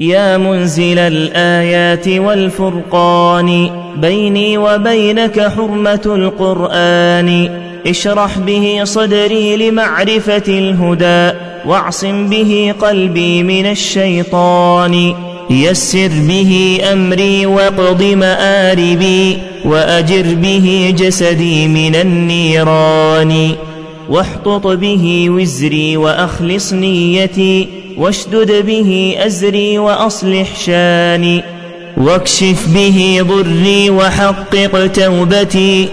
يا منزل الآيات والفرقان بيني وبينك حرمة القرآن. اشرح به صدري لمعرفة الهدى واعصم به قلبي من الشيطان. يسر به أمري واقض مآربي وأجر به جسدي من النيران. واحطط به وزري وأخلص نيتي واشدد به أزري وأصلح شاني واكشف به ضري وحقق توبتي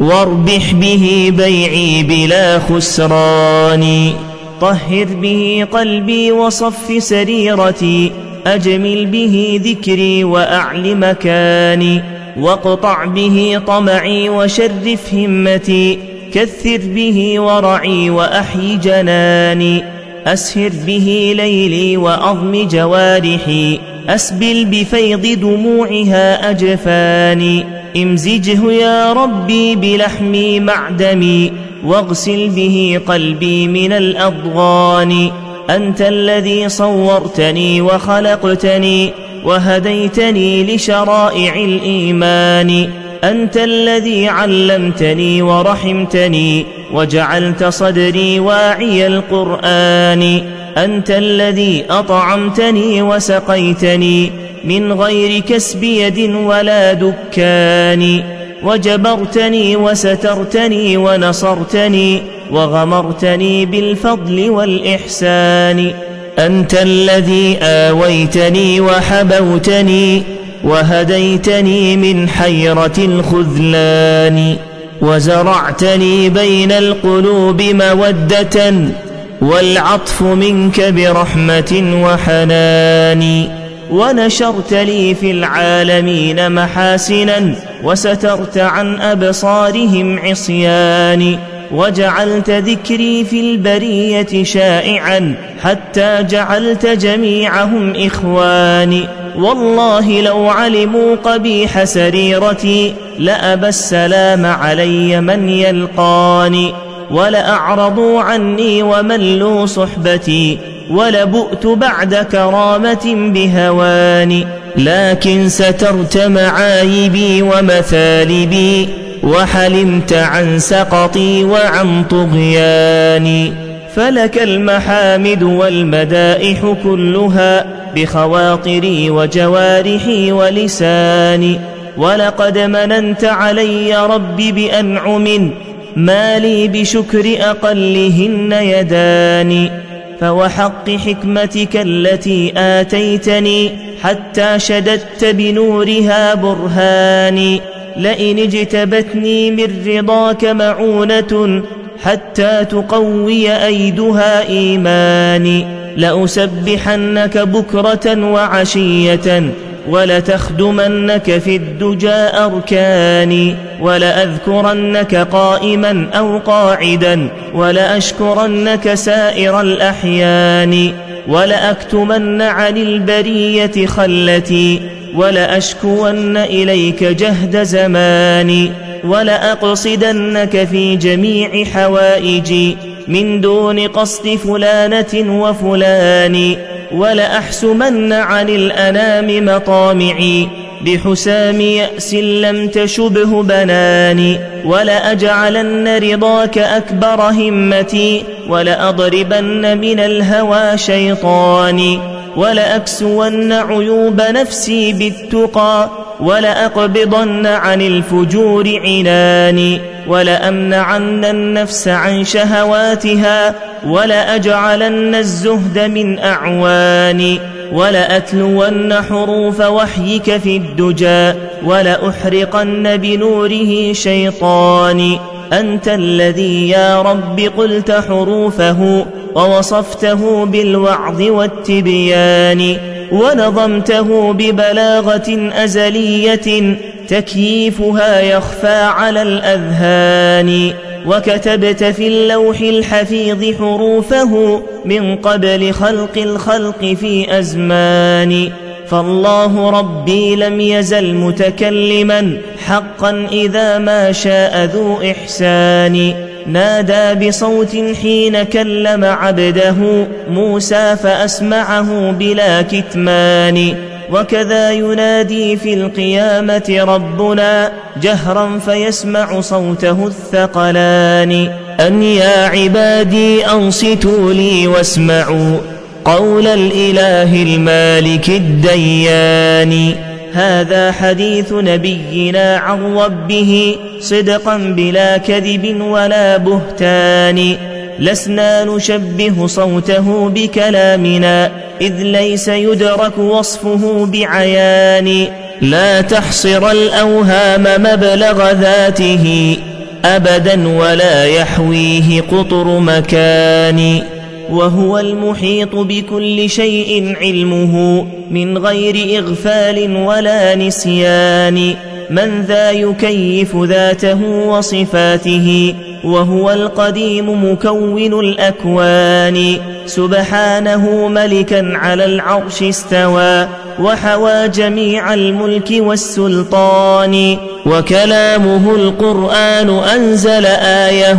واربح به بيعي بلا خسران طهر به قلبي وصف سريرتي أجمل به ذكري وأعل مكاني واقطع به طمعي وشرف همتي كثر به ورعي وأحي جناني أسهر به ليلي وأضم جوارحي أسبل بفيض دموعها أجفاني امزجه يا ربي بلحمي معدمي واغسل به قلبي من الأضغان. أنت الذي صورتني وخلقتني وهديتني لشرائع الإيمان. أنت الذي علمتني ورحمتني وجعلت صدري واعي القرآن. أنت الذي أطعمتني وسقيتني من غير كسب يد ولا دكان. وجبرتني وسترتني ونصرتني وغمرتني بالفضل والإحسان. أنت الذي آويتني وحبوتني وهديتني من حيرة الخذلان. وزرعتني بين القلوب مودة والعطف منك برحمة وحنان. ونشرت لي في العالمين محاسنا وسترت عن أبصارهم عصياني وجعلت ذكري في البرية شائعا حتى جعلت جميعهم إخواني والله لو علموا قبيح سريرتي لأبى السلام علي من يلقاني ولأعرضوا عني وملوا صحبتي ولبؤت بعد كرامة بهواني لكن سترت معايبي ومثالبي وحلمت عن سقطي وعن طغياني فلك المحامد والمدائح كلها بخواطري وجوارحي ولساني. ولقد مننت علي ربي بأنعم ما لي بشكر أقلهن يداني فوحق حكمتك التي آتيتني حتى شددت بنورها برهاني لئن اجتبتني من رضاك معونة حتى تقوي أيدها إيماني. لأسبحنك بكرة وعشية ولتخدمنك في الدجى أركاني ولأذكرنك قائما أو قاعدا ولأشكرنك سائر الأحيان ولأكتمن عن البرية خلتي ولأشكون إليك جهد زماني ولأقصدنك في جميع حوائجي من دون قصد فلانة وفلان ولأحسمن عن الأنام مطامعي. بحسام يأس لم تشبه بناني ولأجعلن رضاك أكبر همتي ولأضربن من الهوى شيطاني ولأكسون عيوب نفسي بالتقى. ولأقبضن عن الفجور عناني ولأمنعن النفس عن شهواتها ولأجعلن الزهد من أعواني ولأتلون حروف وحيك في الدجى ولأحرقن بنوره شيطاني أنت الذي يا رب قلت حروفه ووصفته بالوعظ والتبيان. ونظمته ببلاغة أزلية تكييفها يخفى على الأذهان وكتبت في اللوح الحفيظ حروفه من قبل خلق الخلق في أزمان. فالله ربي لم يزل متكلما حقا إذا ما شاء ذو إحسان. نادى بصوت حين كلم عبده موسى فأسمعه بلا كتمان. وكذا ينادي في القيامة ربنا جهرا فيسمع صوته الثقلان. أن يا عبادي أنصتوا لي واسمعوا قول الإله المالك الديان. هذا حديث نبينا عن ربه صدقا بلا كذب ولا بهتان. لسنا نشبه صوته بكلامنا إذ ليس يدرك وصفه بعيان. لا تحصر الأوهام مبلغ ذاته أبدا ولا يحويه قطر مكان. وهو المحيط بكل شيء علمه من غير إغفال ولا نسيان. من ذا يكيف ذاته وصفاته وهو القديم مكون الأكوان. سبحانه ملكا على العرش استوى وحوى جميع الملك والسلطان. وكلامه القرآن أنزل آية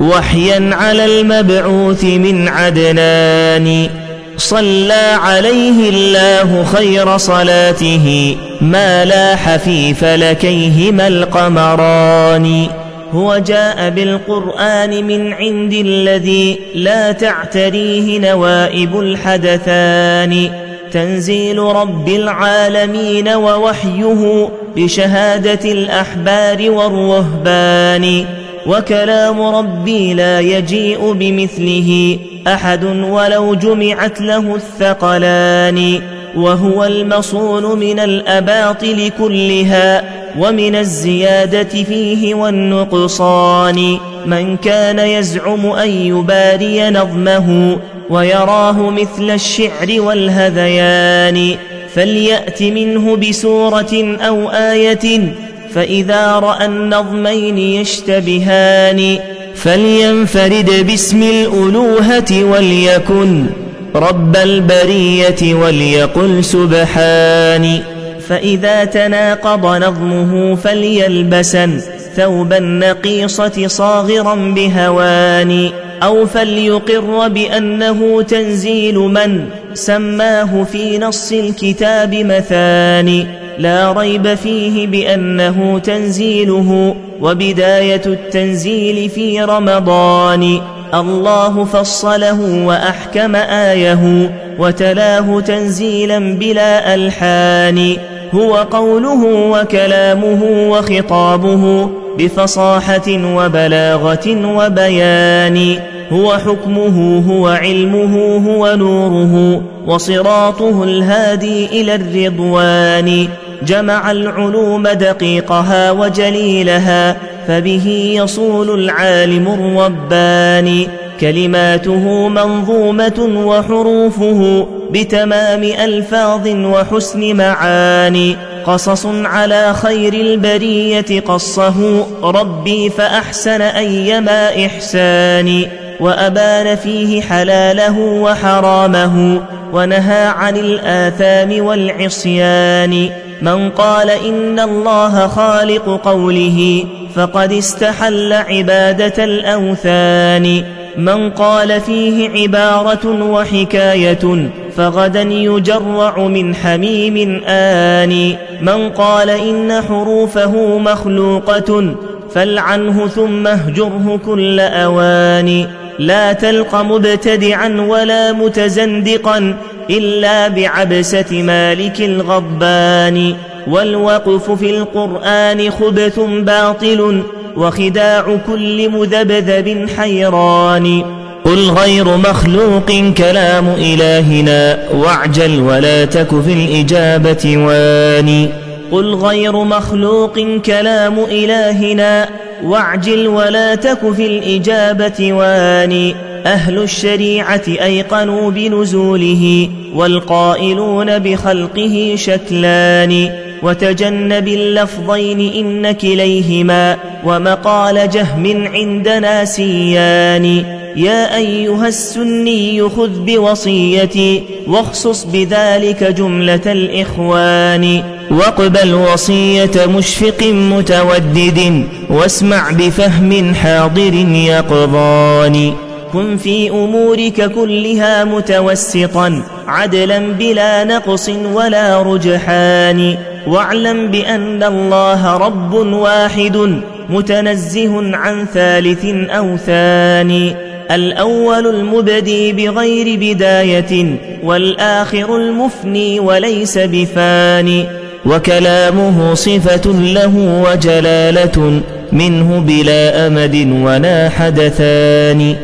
وحيا على المبعوث من عدنان. صلى عليه الله خير صلاته ما لاح في فلكيهما القمران. هو جاء بالقرآن من عند الذي لا تعتريه نوائب الحدثان. تنزيل رب العالمين ووحيه بشهادة الأحبار والرهبان. وكلام ربي لا يجيء بمثله أحد ولو جمعت له الثقلان وهو المصون من الأباطل كلها ومن الزيادة فيه والنقصان من كان يزعم أن يباري نظمه ويراه مثل الشعر والهذيان فليأت منه بسورة أو آية فإذا رأى النظمين يشتبهان فلينفرد باسم الألوهة وليكن رب البرية وليقل سبحاني فإذا تناقض نظمه فليلبسن ثوب النقيصة صاغرا بهوان أو فليقر بأنه تنزيل من سماه في نص الكتاب مثاني. لا ريب فيه بأنه تنزيله وبداية التنزيل في رمضان. الله فصله وأحكم آيه وتلاه تنزيلا بلا ألحان. هو قوله وكلامه وخطابه بفصاحة وبلاغة وبيان. هو حكمه هو علمه هو نوره وصراطه الهادي إلى الرضوان. جمع العلوم دقيقها وجليلها فبه يصول العالم الرباني. كلماته منظومة وحروفه بتمام ألفاظ وحسن معاني. قصص على خير البرية قصه ربي فأحسن أيما إحسان وأبان فيه حلاله وحرامه ونهى عن الآثام والعصيان. من قال إن الله خالق قوله فقد استحل عبادة الأوثان. من قال فيه عبارة وحكاية فغدا يجرع من حميم آن. من قال إن حروفه مخلوقة فالعنه ثم اهجره كل أوان. لا تلق مبتدعا ولا متزندقا إلا بعبسة مالك الغضبان. والوقف في القرآن خبث باطل وخداع كل مذبذب حيران. قل غير مخلوق كلام إلهنا واعجل ولا تك في الإجابة واني. قل غير مخلوق كلام إلهنا واعجل ولا تك في الإجابة واني أهل الشريعة أيقنوا بنزوله والقائلون بخلقه شكلان وتجنب اللفظين إن كليهما ومقال جهم عندنا سيان يا أيها السني خذ بوصيتي واخصص بذلك جملة الإخوان واقبل وصية مشفق متودد واسمع بفهم حاضر يقظان. كن في أمورك كلها متوسطا عدلا بلا نقص ولا رجحان. واعلم بأن الله رب واحد متنزه عن ثالث أو ثاني. الأول المبدي بغير بداية والآخر المفني وليس بفاني. وكلامه صفة له وجلالة منه بلا أمد ولا حدثان.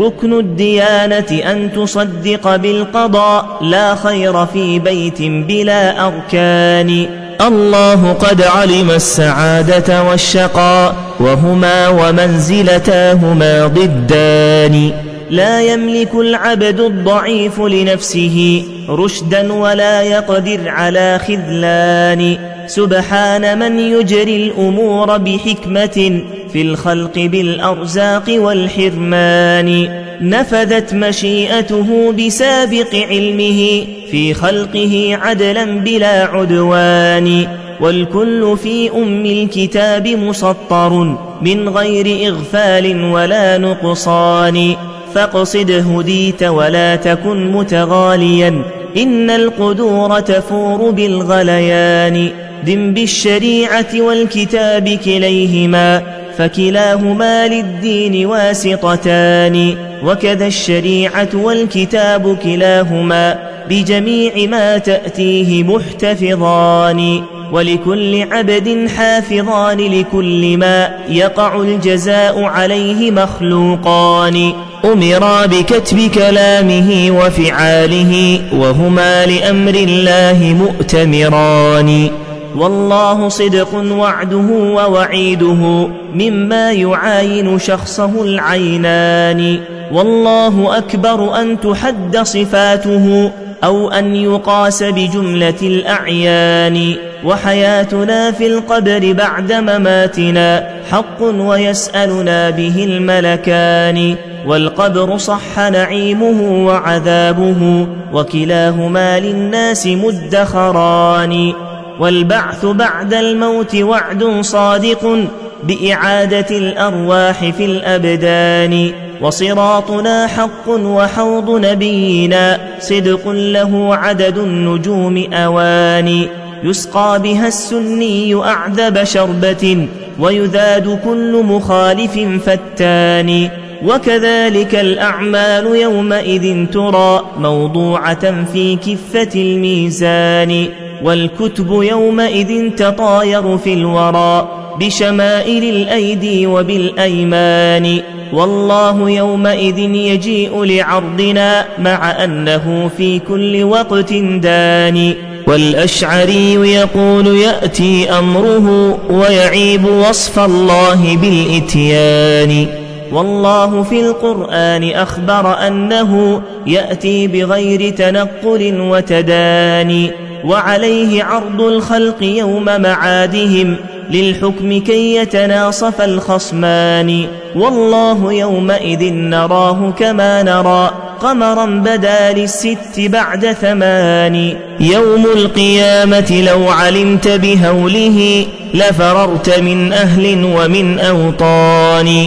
ركن الديانة أن تصدق بالقضاء لا خير في بيت بلا أركان. الله قد علم السعادة والشقاء وهما ومنزلتاهما ضدان. لا يملك العبد الضعيف لنفسه رشدا ولا يقدر على خذلان. سبحان من يجري الأمور بحكمة في الخلق بالأرزاق والحرمان. نفذت مشيئته بسابق علمه في خلقه عدلا بلا عدوان. والكل في أم الكتاب مسطر من غير إغفال ولا نقصان. فاقصد هديت ولا تكن متغاليا. إن القدور تفور بالغليان. دم بالشريعة والكتاب كليهما فكلاهما للدين واسطتان. وكذا الشريعة والكتاب كلاهما بجميع ما تأتيه محتفظان. ولكل عبد حافظان لكل ما يقع الجزاء عليه مخلوقان. أمرا بكتب كلامه وفعاله وهما لأمر الله مؤتمران. والله صدق وعده ووعيده مما يعاين شخصه العينان. والله أكبر أن تحد صفاته أو أن يقاس بجملة الأعيان. وحياتنا في القبر بعد مماتنا حق ويسألنا به الملكان. والقبر صح نعيمه وعذابه وكلاهما للناس مدخران. والبعث بعد الموت وعد صادق بإعادة الأرواح في الأبدان. وصراطنا حق وحوض نبينا. صدق له عدد النجوم أوان يسقى بها السني أعذب شربة ويذاد كل مخالف فتان وكذلك الأعمال يومئذ ترى موضوعة في كفة الميزان. والكتب يومئذ تطاير في الورى. بشمائل الأيدي وبالأيمان والله يومئذ يجيء لعرضنا مع أنه في كل وقت داني والأشعري يقول يأتي أمره ويعيب وصف الله بالإتيان والله في القرآن أخبر أنه يأتي بغير تنقل وتداني وعليه عرض الخلق يوم معادهم للحكم كي يتناصف الخصمان. والله يومئذ نراه كما نرى. قمرا بدا للست بعد ثمان. يوم القيامة لو علمت بهوله لفررت من أهل ومن أوطان.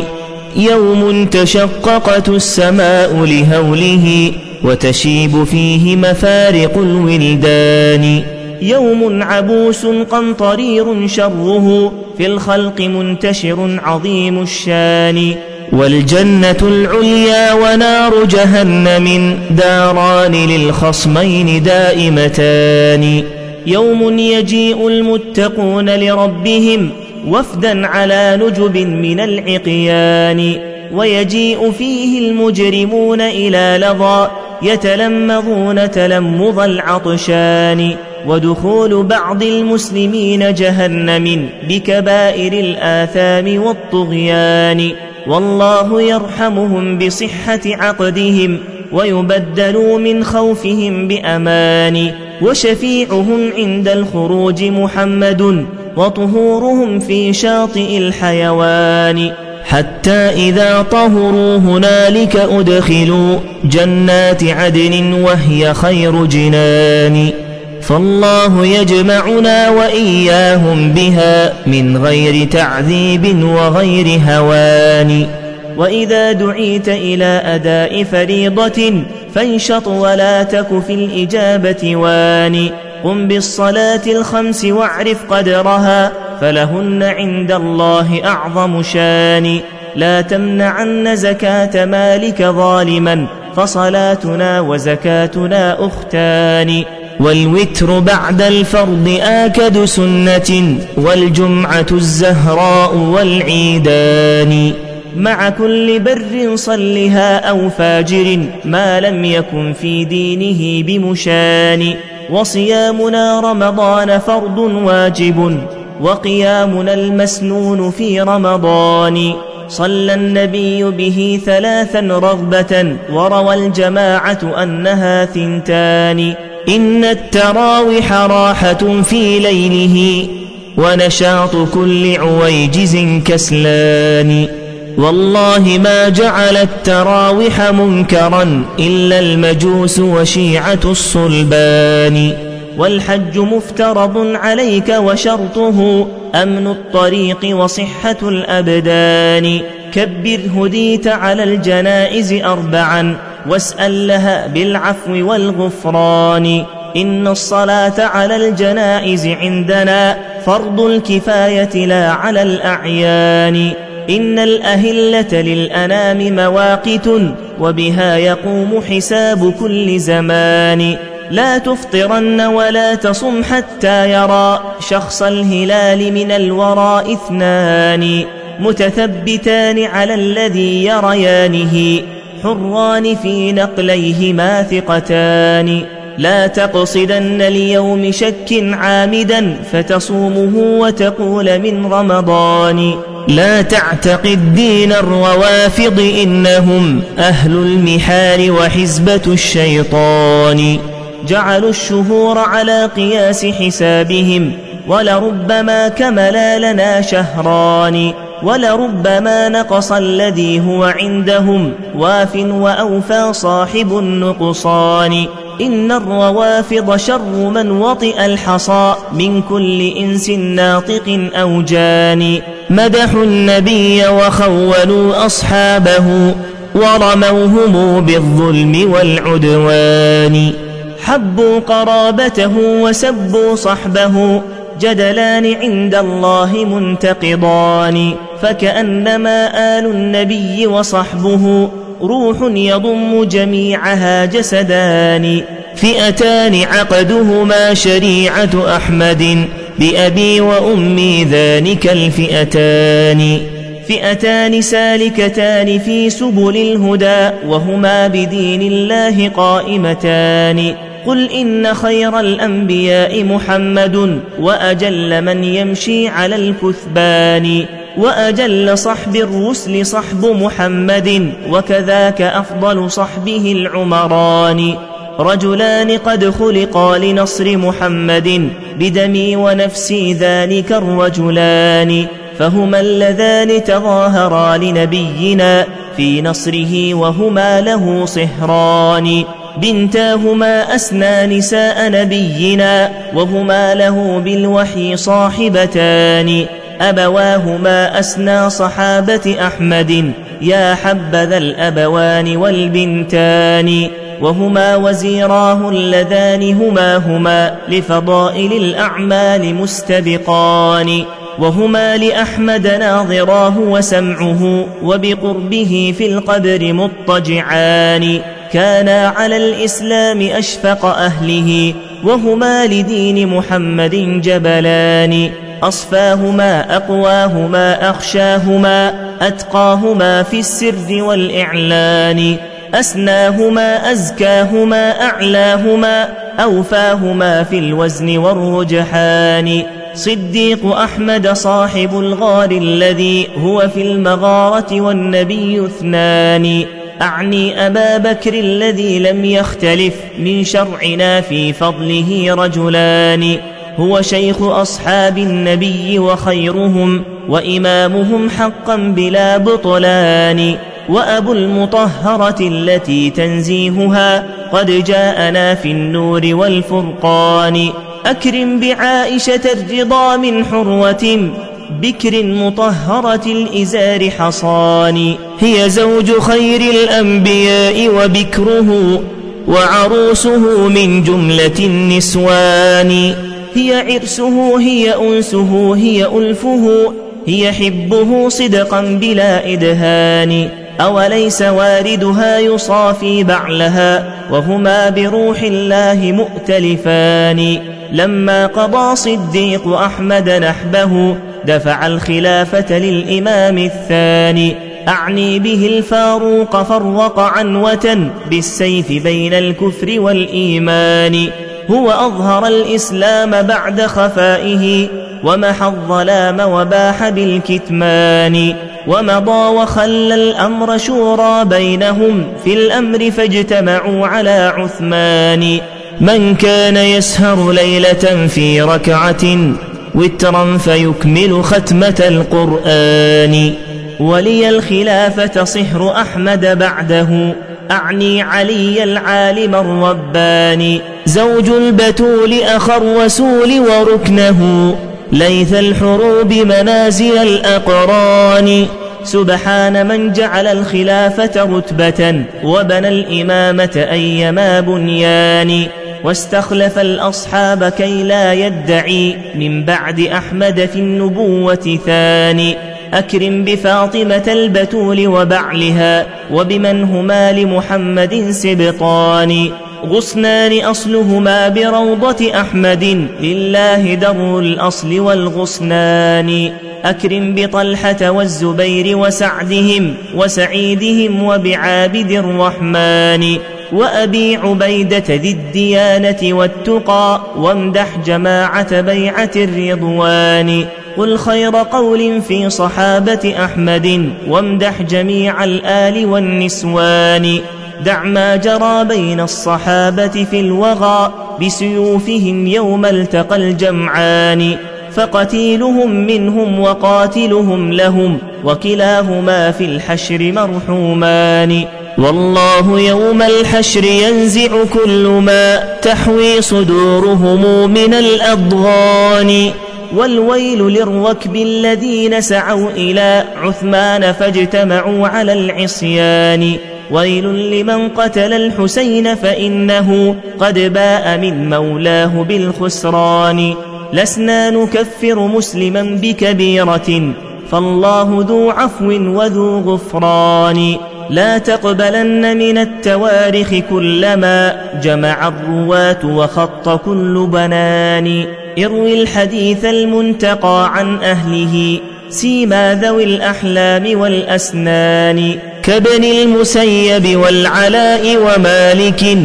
يوم تشققت السماء لهوله وتشيب فيه مفارق الولدان. يوم عبوس قنطرير شره في الخلق منتشر عظيم الشان والجنة العليا ونار جهنم داران للخصمين دائمتان. يوم يجيء المتقون لربهم وفدا على نجب من العقيان. ويجيء فيه المجرمون إلى لظى يتلمظون تلمظ العطشان. ودخول بعض المسلمين جهنم بكبائر الآثام والطغيان. والله يرحمهم بصحة عقدهم ويبدلوا من خوفهم بأمان. وشفيعهم عند الخروج محمد وطهورهم في شاطئ الحيوان. حتى إذا طهروا هنالك أدخلوا جنات عدن وهي خير جنان. فالله يجمعنا وإياهم بها من غير تعذيب وغير هوان. وإذا دعيت إلى أداء فريضة فانشط ولا تك في الإجابة وان. قم بالصلاة الخمس واعرف قدرها فلهن عند الله أعظم شان. لا تمنعن زكاة مالك ظالما فصلاتنا وزكاتنا أختان. والوتر بعد الفرض آكد سنة والجمعة الزهراء والعيدان. مع كل بر صلها أو فاجر ما لم يكن في دينه بمشان. وصيامنا رمضان فرض واجب وقيامنا المسنون في رمضان. صلى النبي به ثلاثا رغبة وروى الجماعة أنها ثنتان. إن التراوح راحة في ليله ونشاط كل عويجز كسلان. والله ما جعل التراوح منكرا إلا المجوس وشيعة الصلبان. والحج مفترض عليك وشرطه أمن الطريق وصحة الأبدان. كبر هديت على الجنائز أربعا واسأل لها بالعفو والغفران. إن الصلاة على الجنائز عندنا فرض الكفاية لا على الأعيان. إن الأهلة للأنام مواقت وبها يقوم حساب كل زمان. لا تفطرن ولا تصم حتى يرى شخص الهلال من الورى إثنان. متثبتان على الذي يريانه. حران في نقليهما ثقتان. لا تقصدن ليوم شك عامدا فتصومه وتقول من رمضان. لا تعتقد دين الروافض إنهم أهل المحال وحزبة الشيطان. جعلوا الشهور على قياس حسابهم ولربما كملا لنا شهران. ولربما نقص الذي هو عندهم واف وأوفى صاحب النقصان. إن الروافض شر من وطئ الحصى من كل إنس ناطق أو جان. مدحوا النبي وخولوا أصحابه ورموهم بالظلم والعدوان. حبوا قرابته وسبوا صحبه جدلان عند الله منتقضان. فكأنما آل النبي وصحبه روح يضم جميعها جسدان. فئتان عقدهما شريعة أحمد بأبي وأمي ذلك الفئتان. فئتان سالكتان في سبل الهدى وهما بدين الله قائمتان. قل إن خير الأنبياء محمد وأجل من يمشي على الكثبان. وأجل صحب الرسل صحب محمد وكذاك أفضل صحبه العمران رجلان قد خلقا لنصر محمد بدمي ونفسي ذلك الرجلان فهما اللذان تظاهرا لنبينا في نصره وهما له صهران بنتاهما أسنى نساء نبينا وهما له بالوحي صاحبتان أبواهما أسنى صحابة أحمد يا حبذا الأبوان والبنتان. وهما وزيراه اللذان هما هما لفضائل الأعمال مستبقان. وهما لأحمد ناظراه وسمعه وبقربه في القبر مضطجعان. كانا على الإسلام أشفق أهله وهما لدين محمد جبلان. أصفاهما أقواهما أخشاهما أتقاهما في السر والإعلان أسناهما أزكاهما أعلاهما أوفاهما في الوزن والرجحان. صديق أحمد صاحب الغار الذي هو في المغارة والنبي اثنان. أعني أبا بكر الذي لم يختلف من شرعنا في فضله رجلان. هو شيخ أصحاب النبي وخيرهم وإمامهم حقا بلا بطلان وأبو المطهرة التي تنزيهها قد جاءنا في النور والفرقان أكرم بعائشة الرضا من حروة بكر مطهرة الإزار حصان هي زوج خير الأنبياء وبكره وعروسه من جملة النسوان هي عرسه هي أنسه هي ألفه هي حبه صدقا بلا إدهان. أوليس واردها يصافي بعلها وهما بروح الله مؤتلفان. لما قضى صديق أحمد نحبه دفع الخلافة للإمام الثاني أعني به الفاروق فرق عنوة بالسيف بين الكفر والإيمان. هو أظهر الإسلام بعد خفائه ومحى الظلام وباح بالكتمان ومضى وخلى الأمر شورى بينهم في الأمر فاجتمعوا على عثمان. من كان يسهر ليلة في ركعة وترا فيكمل ختمة القرآن. ولي الخلافة صهر أحمد بعده أعني علي العالم الرباني. زوج البتول أخ الرسول وركنه. ليث الحروب منازل الأقران. سبحان من جعل الخلافة رتبة وبنى الإمامة أيما بنيان. واستخلف الأصحاب كي لا يدعي من بعد أحمد في النبوة ثاني. أكرم بفاطمة البتول وبعلها وبمن هما لمحمد سبطان غصنان أصلهما بروضة أحمد لله در الأصل والغصنان. أكرم بطلحة والزبير وسعدهم وسعيدهم وبعابد الرحمن. وأبي عبيدة ذي الديانة والتقى وامدح جماعة بيعة الرضوان. قل خير قول في صحابة أحمد وامدح جميع الآل والنسوان دع ما جرى بين الصحابة في الوغى بسيوفهم يوم التقى الجمعان فقتيلهم منهم وقاتلهم لهم وكلاهما في الحشر مرحومان والله يوم الحشر ينزع كل ما تحوي صدورهم من الأضغان والويل للركب الذين سعوا إلى عثمان فاجتمعوا على العصيان. ويل لمن قتل الحسين فإنه قد باء من مولاه بالخسران. لسنا نكفر مسلما بكبيرة فالله ذو عفو وذو غفران. لا تقبلن من التوارخ كلما جمع الرواة وخط كل بنان. اروي الحديث المنتقى عن أهله سيما ذوي الأحلام والأسنان كابن المسيب والعلاء ومالك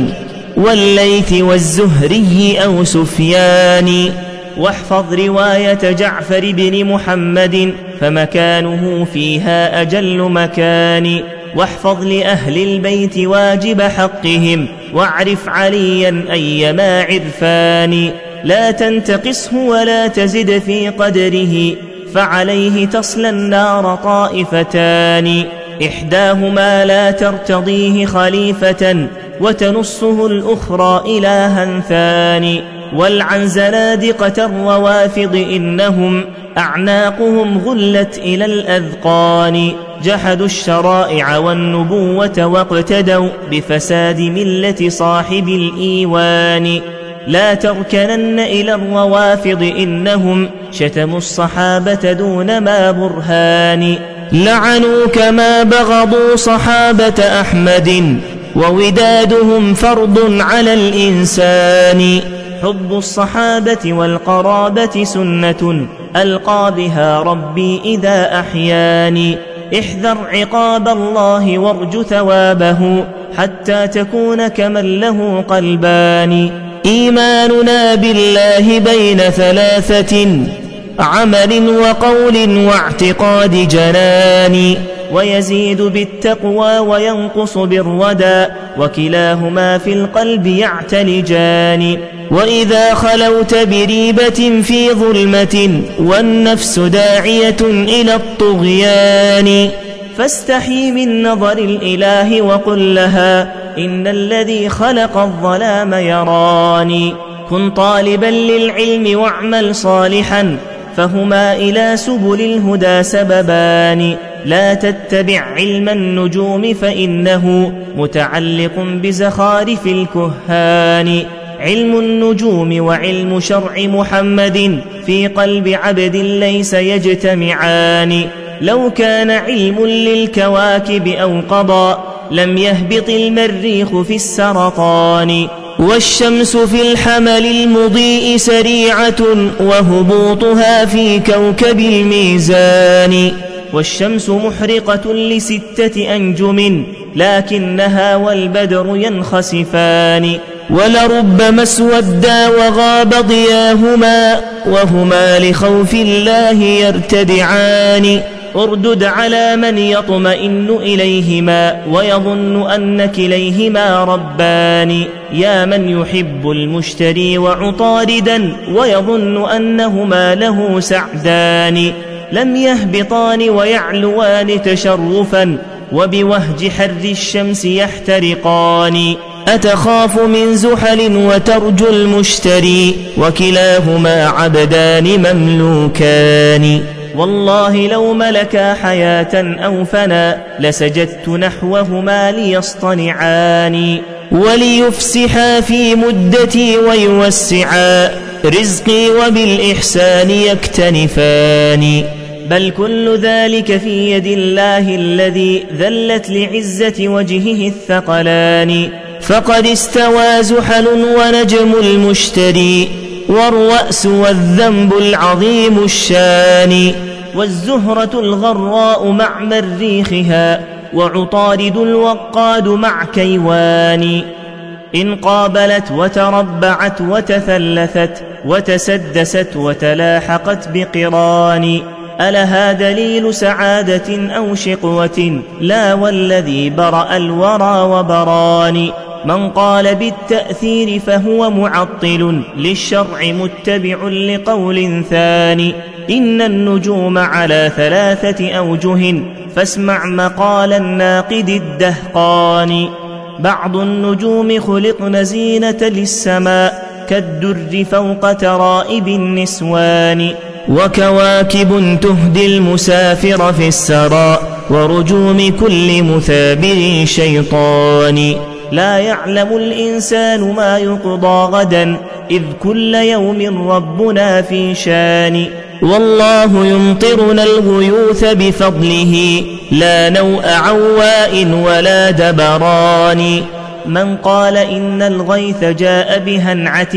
والليث والزهري أو سفيان. واحفظ رواية جعفر بن محمد فمكانه فيها أجل مكان. واحفظ لأهل البيت واجب حقهم واعرف عليا أيما عرفان. لا تنتقصه ولا تزد في قدره فعليه تصلى النار طائفتان. إحداهما لا ترتضيه خليفة وتنصه الأخرى إلها ثاني والعن زنادقة الروافض إنهم أعناقهم غلت إلى الأذقان. جحدوا الشرائع والنبوة واقتدوا بفساد ملة صاحب الإيوان. لا تركنن إلى الروافض إنهم شتموا الصحابة دون ما برهان. لعنوا كما بغضوا صحابة أحمد وودادهم فرض على الإنسان. حب الصحابة والقرابة سنة ألقى بها ربي إذا أحياني احذر عقاب الله وارج ثوابه حتى تكون كمن له قلبان. إيماننا بالله بين ثلاثة عمل وقول واعتقاد جنان ويزيد بالتقوى وينقص بالردى وكلاهما في القلب يعتلجان. وإذا خلوت بريبة في ظلمة والنفس داعية إلى الطغيان. فاستحي من نظر الإله وقل لها إن الذي خلق الظلام يراني كن طالبا للعلم واعمل صالحا فهما إلى سبل الهدى سببان لا تتبع علم النجوم فإنه متعلق بزخارف الكهان علم النجوم وعلم شرع محمد في قلب عبد ليس يجتمعان لو كان علم للكواكب أو قضى لم يهبط المريخ في السرطان والشمس في الحمل المضيء سريعة وهبوطها في كوكب الميزان والشمس محرقة لستة أنجم لكنها والبدر ينخسفان ولربما اسودا وغاب ضياهما وهما لخوف الله يرتدعان. اردد على من يطمئن إليهما ويظن أن كليهما ربان. يا من يحب المشتري وعطاردا ويظن أنهما له سعدان. لم يهبطان ويعلوان تشرفا وبوهج حر الشمس يحترقان. أتخاف من زحل وترجو المشتري وكلاهما عبدان مملوكان. والله لو ملكا حياة أو فنا لسجدت نحوهما ليصطنعان وليفسحا في مدتي ويوسعا رزقي وبالإحسان يكتنفان. بل كل ذلك في يد الله الذي ذلت لعزة وجهه الثقلان. فقد استوى زحل ونجم المشتري. والرأس والذنب العظيم الشان والزهرة الغراء مع مريخها وعطارد الوقاد مع كيوان إن قابلت وتربعت وتثلثت وتسدست وتلاحقت بقران ألها دليل سعادة أو شقوة لا والذي برأ الورى وبران من قال بالتأثير فهو معطل للشرع متبع لقول ثاني إن النجوم على ثلاثة أوجه فاسمع مقال الناقد الدهقان بعض النجوم خلقن زينة للسماء كالدر فوق ترائب النسوان وكواكب تهدي المسافر في السراء ورجوم كل مثابر شيطان لا يعلم الإنسان ما يقضى غدا إذ كل يوم ربنا في شان. والله يمطرنا الغيوث بفضله لا نوء عواء ولا دبران. من قال إن الغيث جاء بهنعة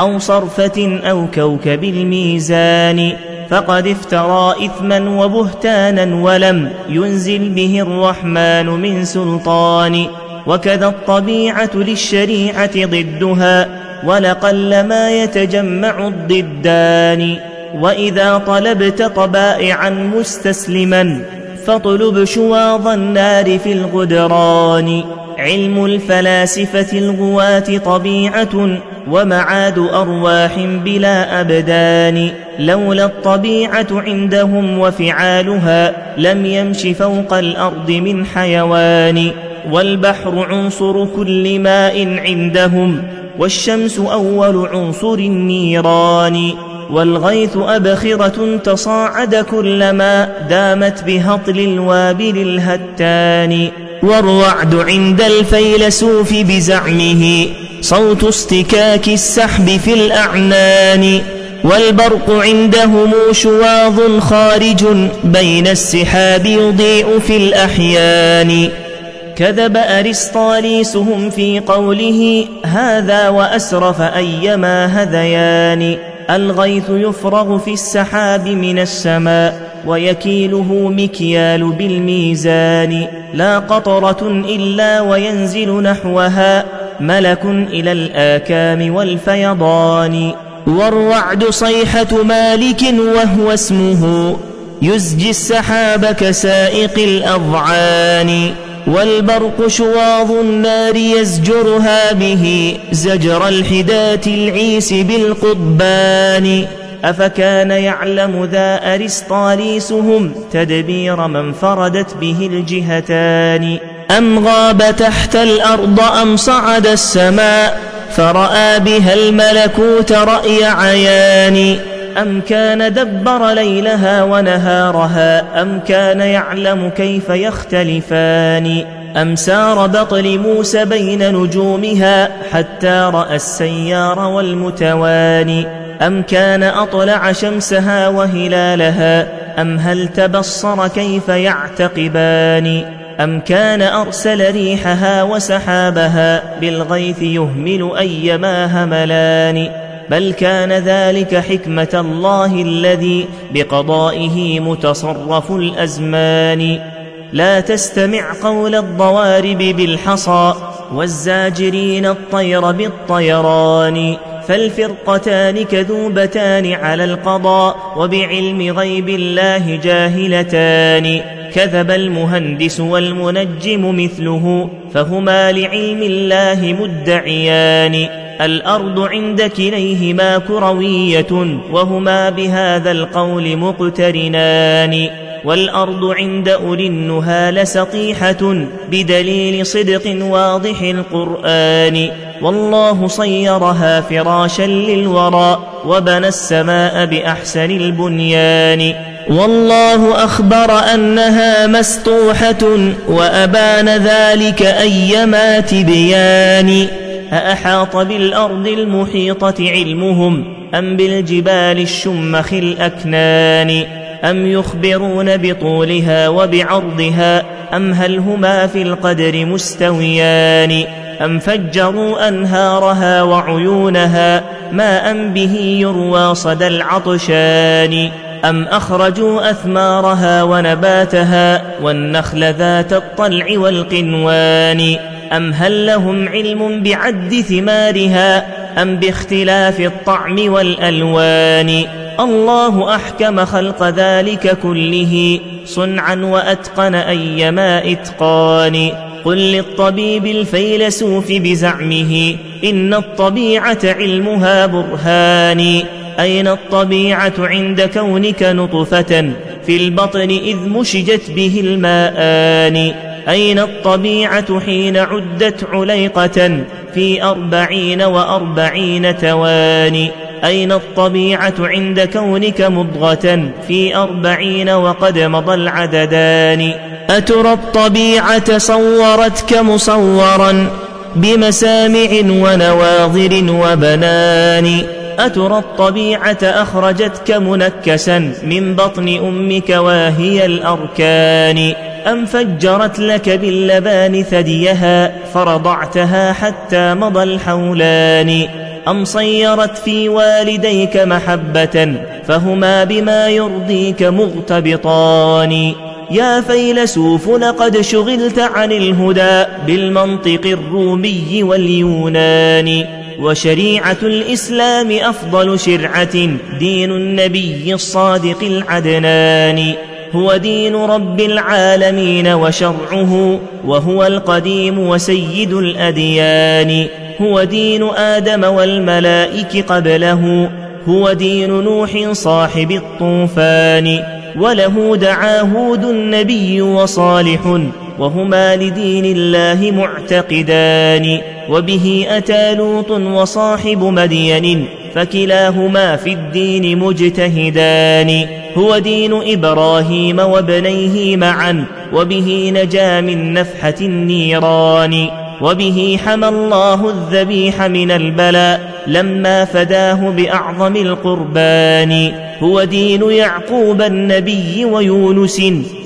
أو صرفة أو كوكب الميزان فقد افترى إثما وبهتانا ولم ينزل به الرحمن من سلطان. وكذا الطبيعة للشريعة ضدها ولقل ما يتجمع الضدان. وإذا طلبت طبائعا مستسلما فاطلب شواظ النار في الغدران. علم الفلاسفة الغواة طبيعة ومعاد أرواح بلا أبدان. لولا الطبيعة عندهم وفعالها لم يمش فوق الأرض من حيوان. والبحر عنصر كل ماء عندهم والشمس أول عنصر النيران والغيث أبخرة تصاعد كلما دامت بهطل الوابل الهتان. والرعد عند الفيلسوف بزعمه صوت استكاك السحب في الأعنان. والبرق عندهم شواظ خارج بين السحاب يضيء في الأحيان. كذب أرسطاليسهم في قوله هذا وأسرف أيما هذيان. الغيث يفرغ في السحاب من السماء ويكيله مكيال بالميزان. لا قطرة إلا وينزل نحوها ملك إلى الآكام والفيضان. والرعد صيحة مالك وهو اسمه. يزجي السحاب كسائق الأضعان. والبرق شواظ النار يزجرها به زجر الحداة العيس بالقضبان. أفكان يعلم ذا أرسطاليسهم تدبير من فردت به الجهتان. أم غاب تحت الأرض أم صعد السماء فرأى بها الملكوت رأي عيان. أم كان دبر ليلها ونهارها أم كان يعلم كيف يختلفان أم سار بطل موسى بين نجومها حتى رأى السيار والمتواني أم كان أطلع شمسها وهلالها أم هل تبصر كيف يعتقبان أم كان أرسل ريحها وسحابها بالغيث يهمل أيما هملان بل كان ذلك حكمة الله الذي بقضائه متصرف الأزمان. لا تستمع قول الضوارب بالحصى والزاجرين الطير بالطيران فالفرقتان كذوبتان على القضاء وبعلم غيب الله جاهلتان. كذب المهندس والمنجم مثله فهما لعلم الله مدعيان. الأرض عند كليهما كروية وهما بهذا القول مقترنان. والأرض عند أولي النهى لسطيحة بدليل صدق واضح القرآن. والله صيرها فراشا للورى وبنى السماء بأحسن البنيان. والله أخبر أنها مسطوحة وأبان ذلك أيما تبيان. أأحاط بالأرض المحيطة علمهم أم بالجبال الشمخ الأكنان أم يخبرون بطولها وبعرضها أم هل هما في القدر مستويان أم فجروا أنهارها وعيونها ماء به يروى صدى العطشان أم أخرجوا أثمارها ونباتها والنخل ذات الطلع والقنوان أم هل لهم علم بعد ثمارها أم باختلاف الطعم والألوان؟ الله أحكم خلق ذلك كله صنعا وأتقن أيما إتقان. قل للطبيب الفيلسوف بزعمه إن الطبيعة علمها برهان. أين الطبيعة عند كونك نطفة؟ في البطن إذ مشجت به الماءان أين الطبيعة حين عدت عليقة في أربعين وأربعين تواني؟ أين الطبيعة عند كونك مضغة في أربعين وقد مضى العددان؟ أترى الطبيعة صورتك مصورا بمسامع ونواظر وبنان؟ أترى الطبيعة أخرجتك منكسا من بطن أمك واهي الأركان أم فجرت لك باللبان ثديها فرضعتها حتى مضى الحولان أم صيرت في والديك محبة فهما بما يرضيك مغتبطان يا فيلسوف لقد شغلت عن الهدى بالمنطق الرومي واليوناني وشريعة الإسلام أفضل شرعة دين النبي الصادق العدنان. هو دين رب العالمين وشرعه وهو القديم وسيد الأديان. هو دين آدم والملائك قبله هو دين نوح صاحب الطوفان. وله دعا هود النبي وصالح وهما لدين الله معتقدان. وبه أتى لوط وصاحب مدين فكلاهما في الدين مجتهدان. هو دين إبراهيم وابنيه معا وبه نجا من نفحة النيران. وبه حمى الله الذبيح من البلاء لما فداه بأعظم القربان. هو دين يعقوب النبي ويونس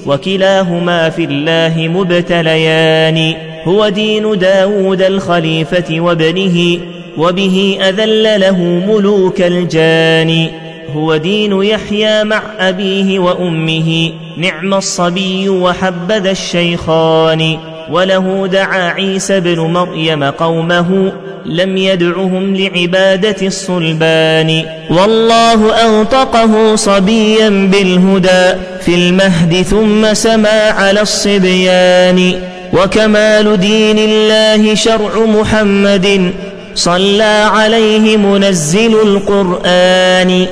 وكلاهما في الله مبتليان. هو دين داود الخليفة وابنه وبه أذل له ملوك الجان. هو دين يحيى مع أبيه وأمه نعم الصبي وحبذا الشيخان. وله دعا عيسى بن مريم قومه لم يدعهم لعبادة الصلبان. والله أنطقه صبيا بالهدى في المهد ثم سما على الصبيان. وكمال دين الله شرع محمد صلى عليه منزل القرآن.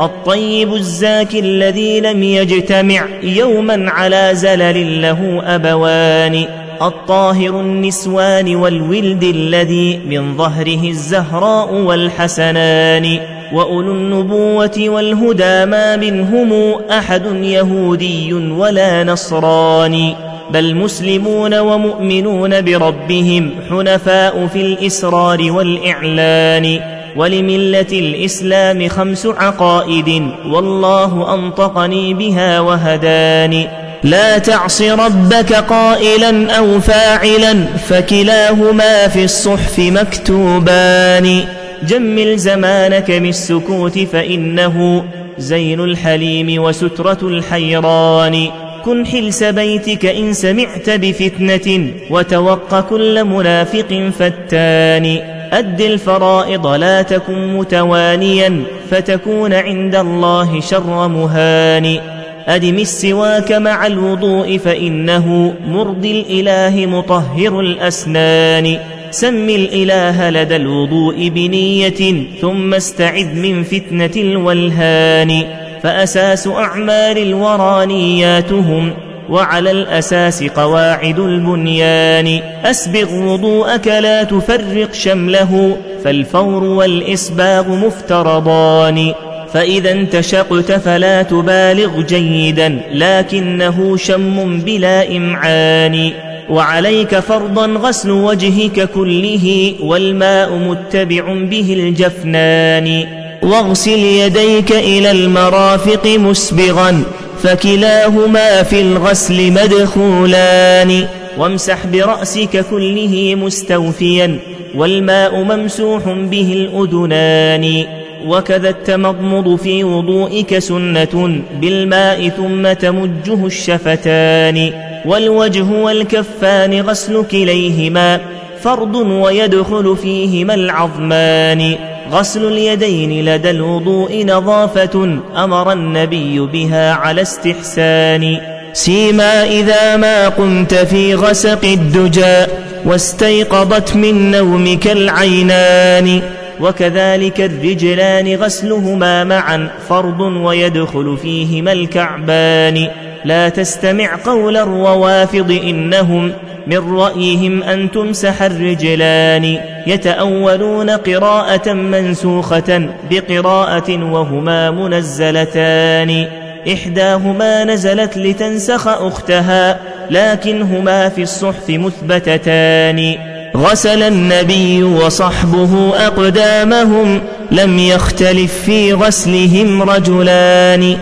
الطيب الزاكي الذي لم يجتمع يوما على زلل له أبوان. الطاهر النسوان والولد الذي من ظهره الزهراء والحسنان. وأولو النبوة والهدى ما منهم أحد يهودي ولا نصراني. بل مسلمون ومؤمنون بربهم حنفاء في الإسرار والإعلان ولملة الإسلام خمس عقائد والله أنطقني بها وهداني. لا تعص ربك قائلا أو فاعلا فكلاهما في الصحف مكتوبان. جمل زمانك بالسكوت فإنه زين الحليم وسترة الحيران. كن حلس بيتك إن سمعت بفتنة وتوق كل منافق فتان. أد الفرائض لا تكن متوانيا فتكون عند الله شر مهان. أدم السواك مع الوضوء فإنه مرضي الإله مطهر الأسنان. سم الإله لدى الوضوء بنية ثم استعذ من فتنة الولهان. فأساس أعمال الورى نياتهم وعلى الأساس قواعد البنيان. أسبغ وضوءك لا تفرق شمله فالفور والإسباغ مفترضان. فإذا انتشقت فلا تبالغ جيدا لكنه شم بلا إمعان. وعليك فرضا غسل وجهك كله والماء متبع به الجفنان. واغسل يديك إلى المرافق مسبغا فكلاهما في الغسل مدخولان. وامسح برأسك كله مستوفيا والماء ممسوح به الأذنان. وكذا التمضمض في وضوئك سنة بالماء ثم تمجه الشفتان. والوجه والكفان غسل كليهما فرض ويدخل فيهما العظمان. غسل اليدين لدى الوضوء نظافة أمر النبي بها على استحسان. سيما إذا ما قمت في غسق الدجى واستيقظت من نومك العينان. وكذلك الرجلان غسلهما معا فرض ويدخل فيهما الكعبان. لا تستمع قول الروافض إنهم من رأيهم أن تمسح الرجلان. يتأولون قراءة منسوخة بقراءة وهما منزلتان. إحداهما نزلت لتنسخ أختها لكنهما في الصحف مثبتتان. غسل النبي وصحبه أقدامهم لم يختلف في غسلهم رجلان.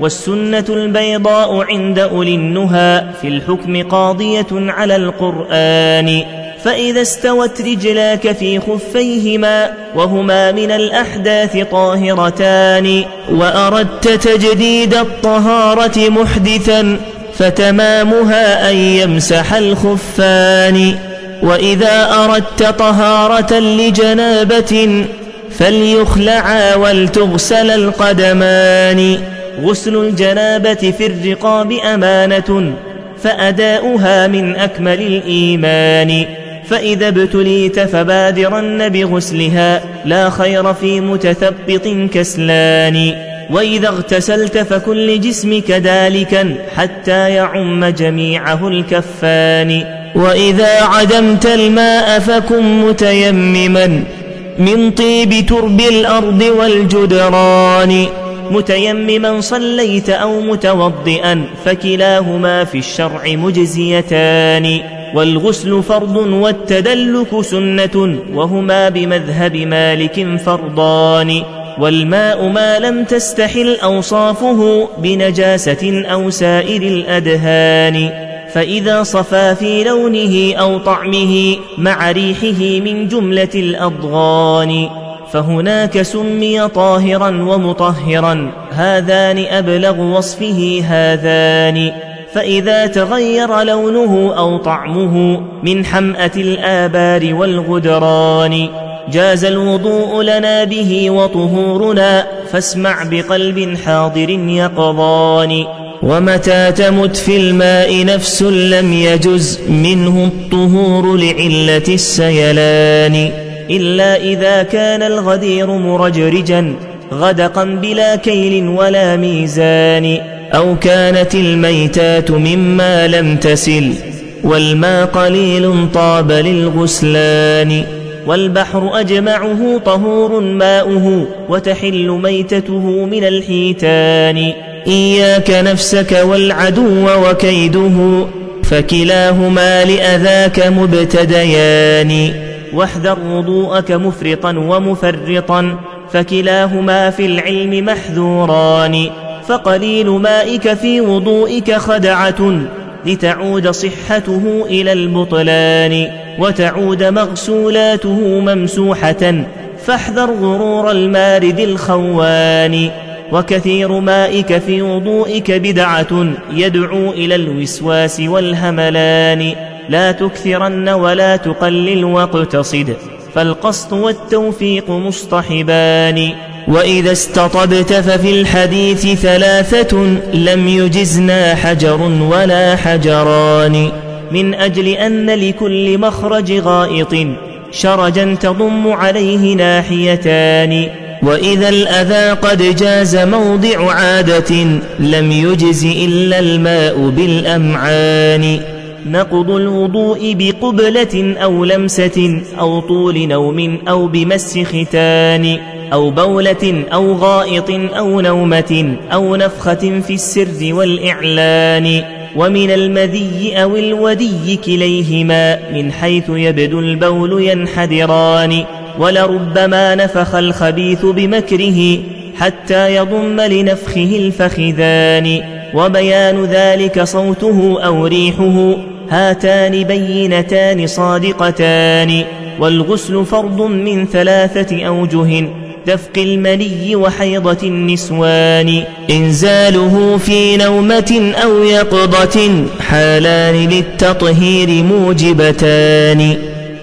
والسنة البيضاء عند أولي النهى في الحكم قاضية على القرآن. فإذا استوت رجلاك في خفيهما وهما من الأحداث طاهرتان وأردت تجديد الطهارة محدثا فتمامها أن يمسح الخفان وإذا أردت طهارة لجنابة فليخلعا ولتغسل القدمان. غسل الجنابة في الرقاب أمانة فأداؤها من أكمل الإيمان. فإذا ابتليت فبادرن بغسلها لا خير في متثبط كسلان. وإذا اغتسلت فكن لجسمك دالكا حتى يعم جميعه الكفان. وإذا عدمت الماء فكن متيمما من طيب ترب الأرض والجدران. متيمما صليت أو متوضئا فكلاهما في الشرع مجزيتان. والغسل فرض والتدلك سنة وهما بمذهب مالك فرضان. والماء ما لم تستحل أوصافه بنجاسة أو سائر الأدهان. فإذا صفى في لونه أو طعمه مع ريحه من جملة الأضغان. فهناك سمي طاهرا ومطهرا هذان أبلغ وصفه هذان. فإذا تغير لونه أو طعمه من حمأة الآبار والغدران جاز الوضوء لنا به وطهورنا فاسمع بقلب حاضر يقظان. ومتى تمت في الماء نفس لم يجز منه الطهور لعلة السيلان. إلا إذا كان الغدير مرجرجا غدقا بلا كيل ولا ميزان. أو كانت الميتات مما لم تسل والماء قليل طاب للغسلان. والبحر أجمعه طهور ماؤه وتحل ميتته من الحيتان. إياك نفسك والعدو وكيده فكلاهما لأذاك مبتديان. واحذر وضوءك مفرطا ومفرطا فكلاهما في العلم محذوران. فقليل مائك في وضوئك خدعة لتعود صحته إلى البطلان وتعود مغسولاته ممسوحة فاحذر غرور المارد الخوان وكثير مائك في وضوئك بدعة يدعو إلى الوسواس والهملان لا تكثرن ولا تقلل واقتصد فالقصد والتوفيق مصطحبان وإذا استطبت ففي الحديث ثلاثة لم يجزنا حجر ولا حجران. من أجل أن لكل مخرج غائط شرجا تضم عليه ناحيتان. وإذا الأذى قد جاز موضع عادة لم يجز إلا الماء بالأمعان. نقض الوضوء بقبلة أو لمسة أو طول نوم أو بمس ختان. أو بولة أو غائط أو نومة أو نفخة في السر والإعلان ومن المذي أو الودي كليهما من حيث يبدو البول ينحدران ولربما نفخ الخبيث بمكره حتى يضم لنفخه الفخذان وبيان ذلك صوته أو ريحه هاتان بينتان صادقتان والغسل فرض من ثلاثة أوجه دفق المني وحيضة النسوان. إنزاله في نومة أو يقظة حالان للتطهير موجبتان.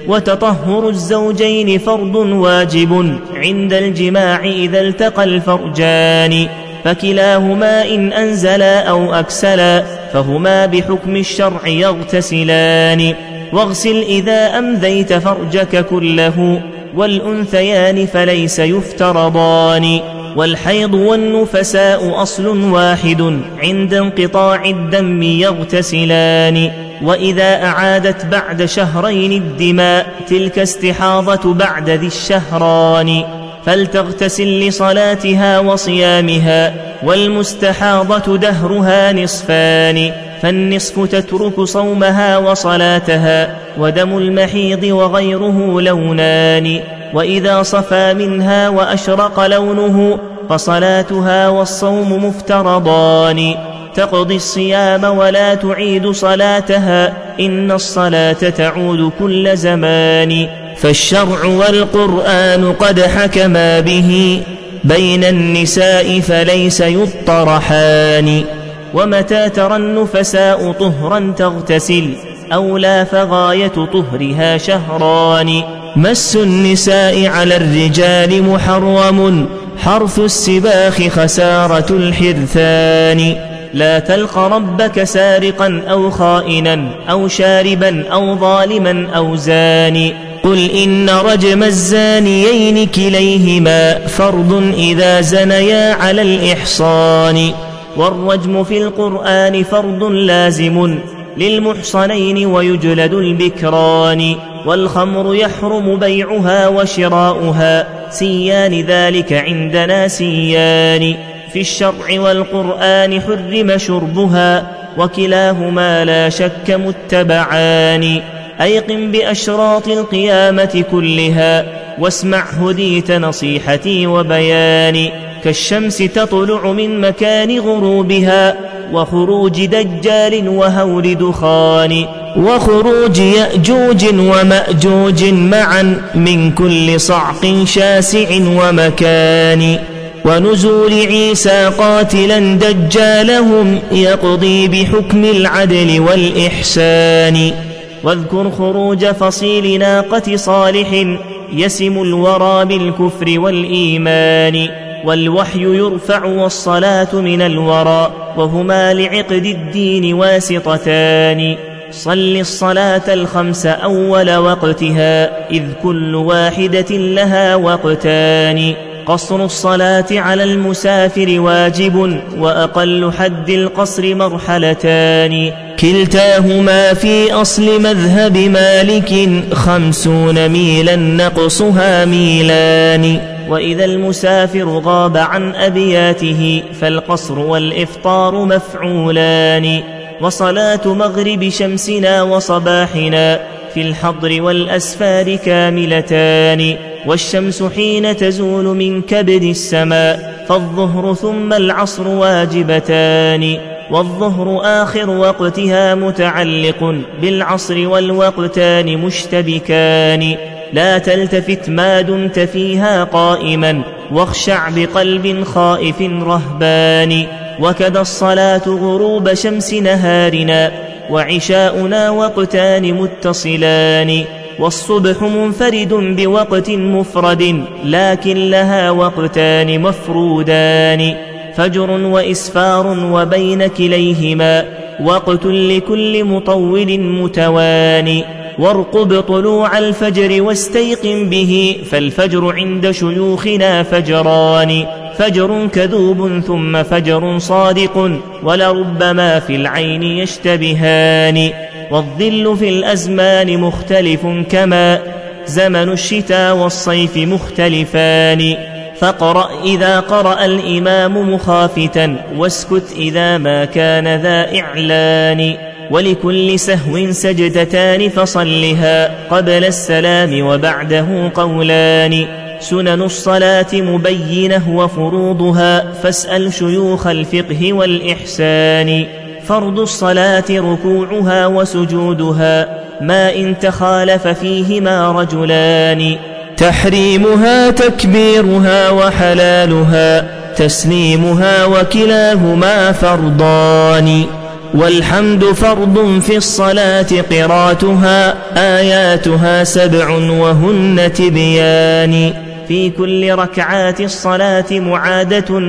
وتطهر الزوجين فرض واجب عند الجماع إذا التقى الفرجان. فكلاهما إن أنزلا أو أكسلا فهما بحكم الشرع يغتسلان. واغسل إذا أمذيت فرجك كله. والأنثيان فليس يفترضان. والحيض والنفساء أصل واحد عند انقطاع الدم يغتسلان. وإذا أعادت بعد شهرين الدماء تلك استحاضة بعد ذي الشهران. فلتغتسل لصلاتها وصيامها والمستحاضة دهرها نصفان. فالنصف تترك صومها وصلاتها ودم المحيض وغيره لونان وإذا صفى منها وأشرق لونه فصلاتها والصوم مفترضان. تقضي الصيام ولا تعيد صلاتها إن الصلاة تعود كل زمان. فالشرع والقرآن قد حكما به بين النساء فليس يطرحان. ومتى ترى النفساء طهرا تغتسل؟ أو لا فغاية طهرها شهران. مس النساء على الرجال محرم حرث السباخ خسارة الحرثان. لا تلق ربك سارقا أو خائنا أو شاربا أو ظالما أو زاني. قل إن رجم الزانيين كليهما فرض إذا زنيا على الإحصان. والرجم في القرآن فرض لازم للمحصنين ويجلد البكران والخمر يحرم بيعها وشراؤها سيان ذلك عندنا سيان. في الشرع والقرآن حرم شربها وكلاهما لا شك متبعان. أيقن بأشراط القيامة كلها واسمع هديت نصيحتي وبياني. كالشمس تطلع من مكان غروبها وخروج دجال وهول دخان وخروج يأجوج ومأجوج معا من كل صعق شاسع ومكان ونزول عيسى قاتلا دجالهم يقضي بحكم العدل والإحسان. واذكر خروج فصيل ناقة صالح يسم الورى بالكفر والإيمان. والوحي يرفع والصلاة من الورى وهما لعقد الدين واسطتان. صل الصلاة الخمس أول وقتها إذ كل واحدة لها وقتان. قصر الصلاة على المسافر واجب وأقل حد القصر مرحلتان. كلتاهما في أصل مذهب مالك خمسون ميلا نقصها ميلان. وإذا المسافر غاب عن أبياته فالقصر والإفطار مفعولان وصلاة مغرب شمسنا وصباحنا في الحضر والأسفار كاملتان والشمس حين تزول من كبد السماء فالظهر ثم العصر واجبتان والظهر آخر وقتها متعلق بالعصر والوقتان مشتبكان لا تلتفت ما دمت فيها قائما واخشع بقلب خائف رهبان وكذا الصلاة غروب شمس نهارنا وعشاؤنا وقتان متصلان والصبح منفرد بوقت مفرد لكن لها وقتان مفرودان فجر وإسفار وبين كليهما وقت لكل مطول متواني وارقب طلوع الفجر واستيقن به فالفجر عند شيوخنا فجران. فجر كذوب ثم فجر صادق ولربما في العين يشتبهان. والظل في الأزمان مختلف كما زمن الشتاء والصيف مختلفان. فاقرأ إذا قرأ الإمام مخافتا واسكت إذا ما كان ذا إعلان. ولكل سهو سجدتان فصلها قبل السلام وبعده قولان. سنن الصلاة مبينة وفروضها فاسأل شيوخ الفقه والإحسان. فرض الصلاة ركوعها وسجودها ما إن تخالف فيهما رجلان. تحريمها تكبيرها وحلالها تسليمها وكلاهما فرضان. والحمد فرض في الصلاة قراتها آياتها سبع وهن تبيان. في كل ركعات الصلاة معادة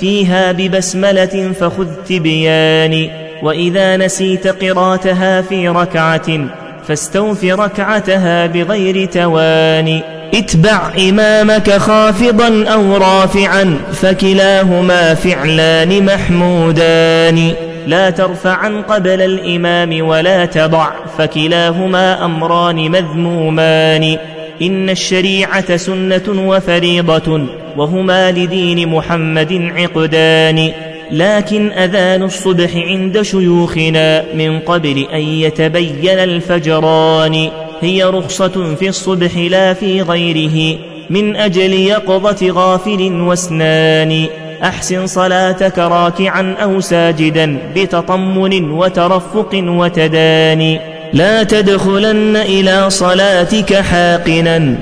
فيها ببسملة فخذ تبيان. وإذا نسيت قراتها في ركعة فاستوف ركعتها بغير توان. اتبع إمامك خافضا أو رافعا فكلاهما فعلان محمودان. لا ترفعا قبل الإمام ولا تضع فكلاهما أمران مذمومان إن الشريعة سنة وفريضة وهما لدين محمد عقدان لكن أذان الصبح عند شيوخنا من قبل أن يتبين الفجران هي رخصة في الصبح لا في غيره من أجل يقظة غافل واسنان أحسن صلاتك راكعا أو ساجدا بتطمن وترفق وتداني. لا تدخلن إلى صلاتك حاقنا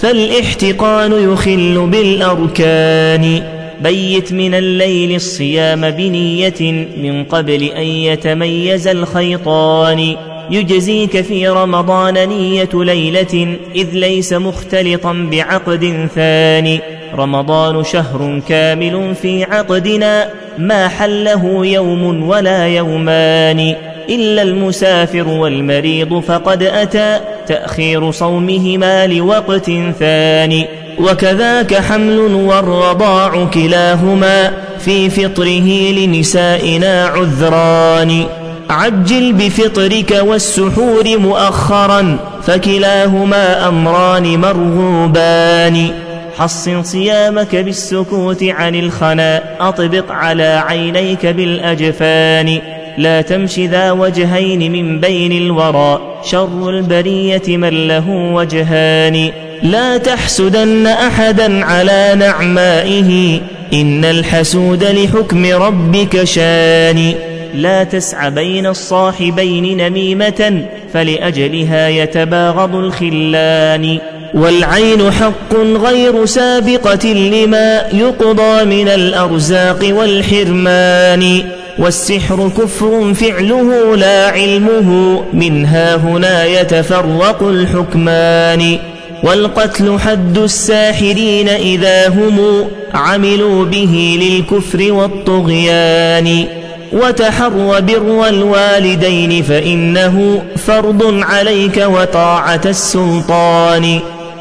فالإحتقان يخل بالأركان. بيت من الليل الصيام بنية من قبل أن يتميز الخيطان. يجزيك في رمضان نية ليلة إذ ليس مختلطا بعقد ثاني. رمضان شهر كامل في عقدنا ما حله يوم ولا يومان. إلا المسافر والمريض فقد أتى تأخير صومهما لوقت ثاني. وكذاك حمل والرضاع كلاهما في فطره لنسائنا عذران. عجل بفطرك والسحور مؤخرا فكلاهما أمران مرغوبان. حصن صيامك بالسكوت عن الخناء أطبق على عينيك بالأجفان. لا تمش ذا وجهين من بين الورى شر البرية من له وجهان. لا تحسدن أحدا على نعمائه إن الحسود لحكم ربك شان. لا تسع بين الصاحبين نميمة فلأجلها يتباغض الخلان. والعين حق غير سابقة لما يقضى من الأرزاق والحرمان والسحر كفر فعله لا علمه منها هنا يتفرق الحكمان. والقتل حد الساحرين إذا هم عملوا به للكفر والطغيان. وتحر بر الوالدين فإنه فرض عليك وطاعة السلطان.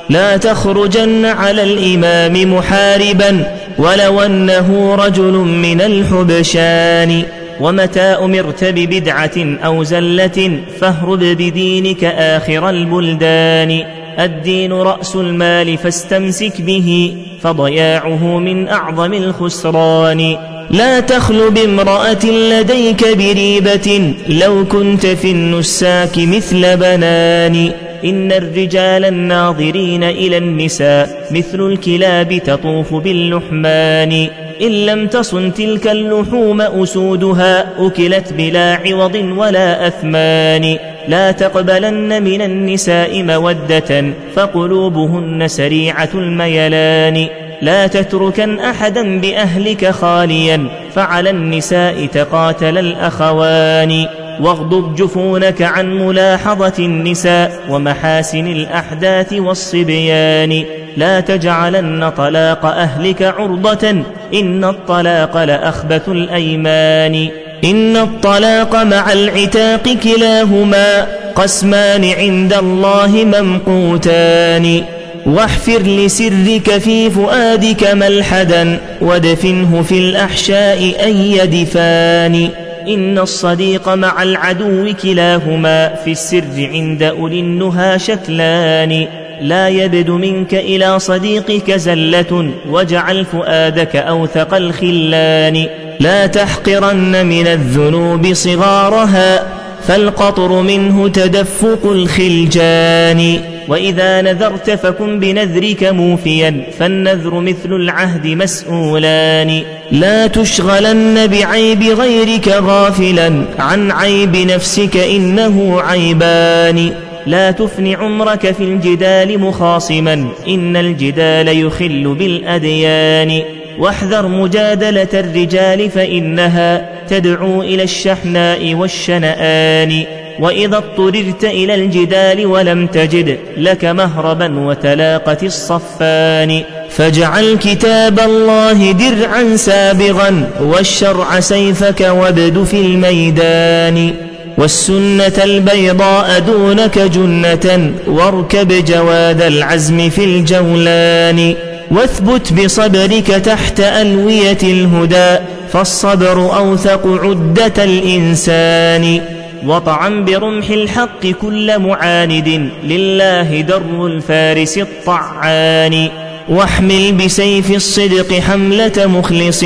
لا تخرجن على الإمام محاربا ولو أنه رجل من الحبشان. ومتى أمرت ببدعة أو زلة فاهرب بدينك آخر البلدان. الدين رأس المال فاستمسك به فضياعه من أعظم الخسران. لا تخل بامرأة لديك بريبة لو كنت في النساك مثل بنان. إن الرجال الناظرين إلى النساء مثل الكلاب تطوف باللحمان. إن لم تصن تلك اللحوم أسودها أكلت بلا عوض ولا أثمان. لا تقبلن من النساء مودة فقلوبهن سريعة الميلان. لا تتركن أحدا بأهلك خاليا فعلى النساء تقاتل الأخوان. واغضب جفونك عن ملاحظة النساء ومحاسن الأحداث والصبيان. لا تجعلن طلاق أهلك عرضة. إن الطلاق لأخبث الأيمان. إن الطلاق مع العتاق كلاهما قسمان عند الله ممقوتان. واحفر لسرك في فؤادك ملحدا وادفنه في الأحشاء أي دفان إن الصديق مع العدو كلاهما في السر عند أولي النهى شكلان لا يبد منك إلى صديقك زلة واجعل فؤادك أوثق الخلان. لا تحقرن من الذنوب صغارها فالقطر منه تدفق الخلجان. وإذا نذرت فكن بنذرك موفيا فالنذر مثل العهد مسؤولان. لا تشغلن بعيب غيرك غافلا عن عيب نفسك إنه عيبان. لا تفن عمرك في الجدال مخاصما إن الجدال يخل بالأديان. واحذر مجادلة الرجال فإنها تدعو إلى الشحناء والشنآن. وإذا اضطررت إلى الجدال ولم تجد لك مهربا وتلاقت الصفان. فاجعل كتاب الله درعا سابغا والشرع سيفك وابد في الميدان. والسنة البيضاء دونك جنة واركب جواد العزم في الجولان. واثبت بصبرك تحت ألوية الهدى فالصبر أوثق عدة الإنسان. وطعن برمح الحق كل معاند لله در الفارس الطعان. واحمل بسيف الصدق حملة مخلص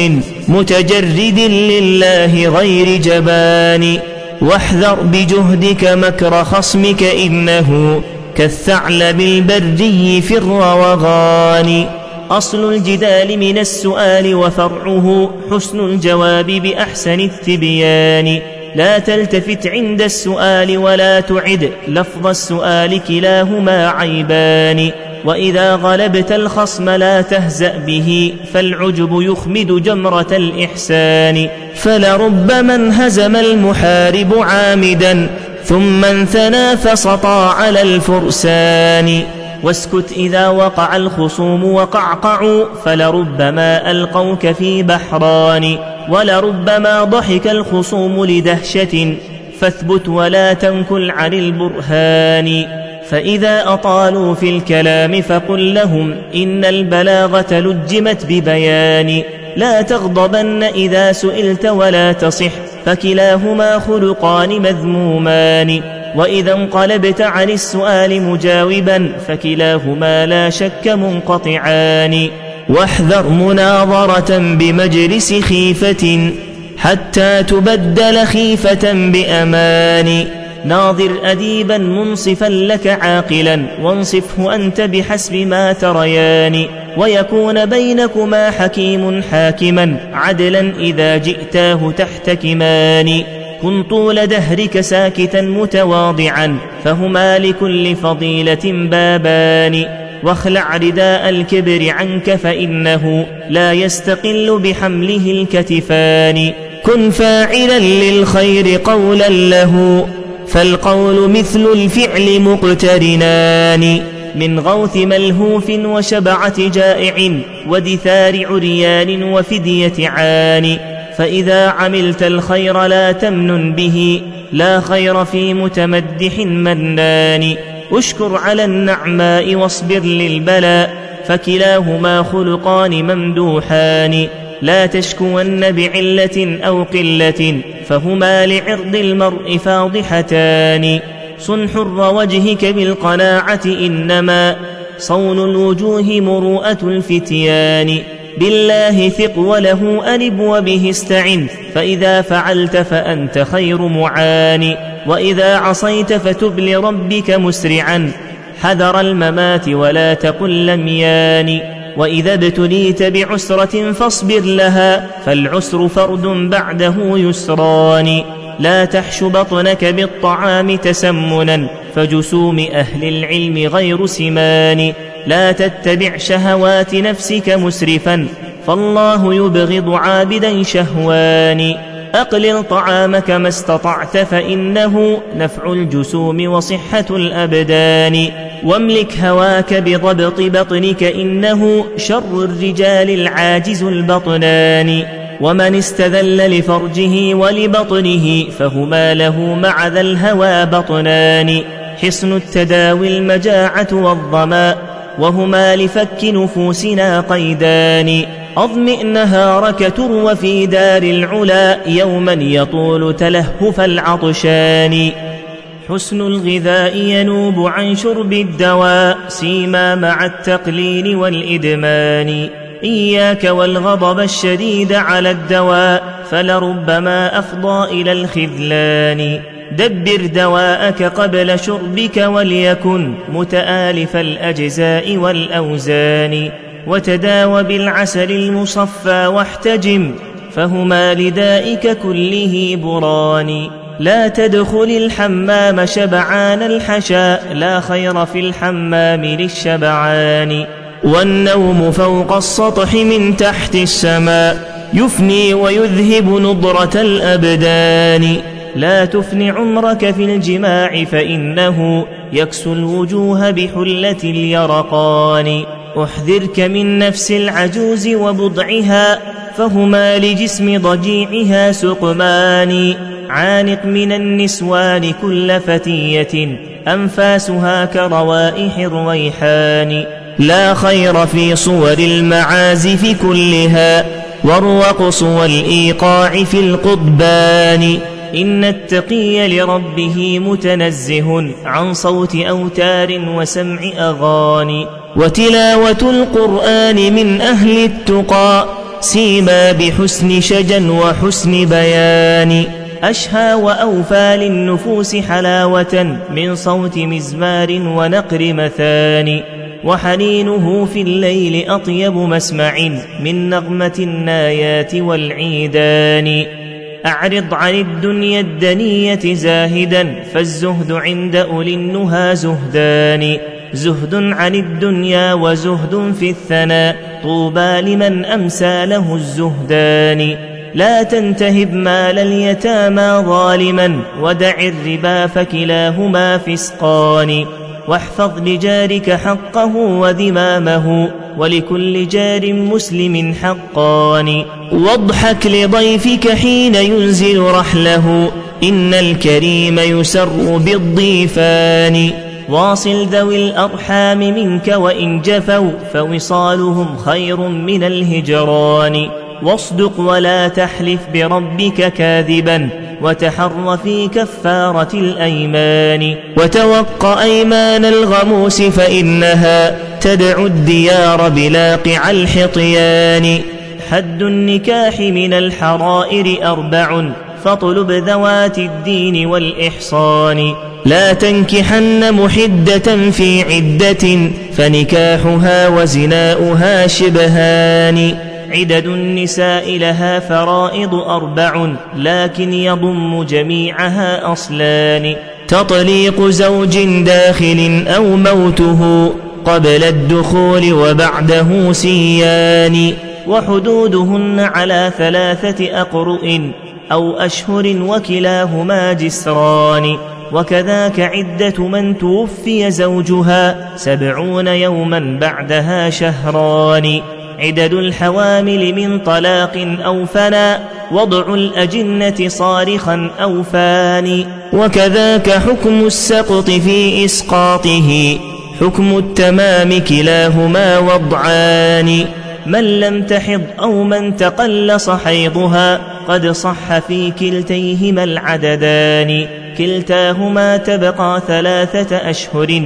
متجرد لله غير جبان. واحذر بجهدك مكر خصمك إنه كالثعلب البري في الروغان. أصل الجدال من السؤال وفرعه حسن الجواب بأحسن التبيان. لا تلتفت عند السؤال ولا تعد لفظ السؤال كلاهما عيبان. وإذا غلبت الخصم لا تهزأ به فالعجب يخمد جمرة الإحسان. فلربما انهزم المحارب عامدا ثم انثنى فسطى على الفرسان. واسكت إذا وقع الخصوم وقعقعوا فلربما ألقوك في بحران ولربما ضحك الخصوم لدهشة فاثبت ولا تنكل عن البرهان فإذا أطالوا في الكلام فقل لهم إن البلاغة لجمت ببيان لا تغضبن إذا سئلت ولا تصح فكلاهما خلقان مذمومان وإذا انقلبت عن السؤال مجاوبا فكلاهما لا شك منقطعان. واحذر مناظرة بمجلس خيفة حتى تبدل خيفة بأمان. ناظر أديبا منصفا لك عاقلا وانصفه أنت بحسب ما تريان. ويكون بينكما حكيم حاكما عدلا إذا جئتاه تحتكمان كن طول دهرك ساكتا متواضعا فهما لكل فضيلة بابان. واخلع رداء الكبر عنك فإنه لا يستقل بحمله الكتفان. كن فاعلا للخير قولا له فالقول مثل الفعل مقترنان. من غوث ملهوف وشبعة جائع ودثار عريان وفدية عان. فإذا عملت الخير لا تمنن به لا خير في متمدح منان. اشكر على النعماء واصبر للبلاء فكلاهما خلقان ممدوحان. لا تشكون بعلة أو قلة فهما لعرض المرء فاضحتان. صن حر وجهك بالقناعة إنما صون الوجوه مروءة الفتيان. بالله ثق وله أنب وبه استعن فإذا فعلت فأنت خير معان وإذا عصيت فتب لربك مسرعا. حذر الممات ولا تقل لم يان وإذا ابتليت بعسرة فاصبر لها فالعسر فرد بعده يسران. لا تحش بطنك بالطعام تسمنا فجسوم أهل العلم غير سمان. لا تتبع شهوات نفسك مسرفا فالله يبغض عابدا شهوان أقلل طعامك ما استطعت فإنه نفع الجسوم وصحة الأبدان. واملك هواك بضبط بطنك إنه شر الرجال العاجز البطنان. ومن استذل لفرجه ولبطنه فهما له مع ذا الهوى بطنان. حصن التداوي المجاعة والظماء وهما لفك نفوسنا قيدان. أظمئ نهارك تروى في دار العلا يوما يطول تلهف العطشان. حسن الغذاء ينوب عن شرب الدواء سيما مع التقليل والإدمان. إياك والغضب الشديد على الدواء فلربما أفضى إلى الخذلان. دبر دواءك قبل شربك وليكن متآلف الأجزاء والأوزان وتداو بالعسل المصفى واحتجم فهما لدائك كله بران. لا تدخل الحمام شبعان الحشاء لا خير في الحمام للشبعان. والنوم فوق السطح من تحت السماء يفني ويذهب نضرة الأبدان. لا تفن عمرك في الجماع فإنه يكسو الوجوه بحلة اليرقان. أحذرك من نفس العجوز وبضعها فهما لجسم ضجيعها سقمان. عانق من النسوان كل فتية أنفاسها كروائح الريحان. لا خير في صور المعازف كلها والرقص والإيقاع في القضبان. إن التقي لربه متنزه عن صوت أوتار وسمع أغاني. وتلاوة القرآن من أهل التقى سيما بحسن شجا وحسن بيان. أشهى وأوفى للنفوس حلاوة من صوت مزمار ونقر مثاني وحنينه في الليل أطيب مسمع من نغمة النايات والعيدان. أعرض عن الدنيا الدنية زاهدا فالزهد عند أولي النهى زهدان. زهد عن الدنيا وزهد في الثناء طوبى لمن أمسى له الزهدان. لا تنتهب مال اليتامى ظالما ودع الربا فكلاهما فسقان. واحفظ لجارك حقه وذمامه ولكل جار مسلم حقان. واضحك لضيفك حين ينزل رحله. إن الكريم يسر بالضيفان. واصل ذوي الأرحام منك وإن جفوا فوصالهم خير من الهجران. واصدق ولا تحلف بربك كاذبا. وتحر في كفارة الأيمان وتوق أيمان الغموس فإنها تدعو الديار بلاقع الحطيان. حد النكاح من الحرائر أربع فاطلب ذوات الدين والإحصان. لا تنكحن محدة في عدة فنكاحها وزناؤها شبهان. عدد النساء لها فرائض أربع لكن يضم جميعها أصلان. تطليق زوج داخل أو موته قبل الدخول وبعده سيان. وحدودهن على ثلاثة أقرؤ أو أشهر وكلاهما جسران. وكذاك عدة من توفي زوجها سبعون يوما بعدها شهران. عدد الحوامل من طلاق أو فنا وضع الأجنة صارخا أو فاني وكذاك حكم السقط في إسقاطه حكم التمام كلاهما وضعان. من لم تحض أو من تقلص حيضها قد صح في كلتيهما العددان. كلتاهما تبقى ثلاثة أشهر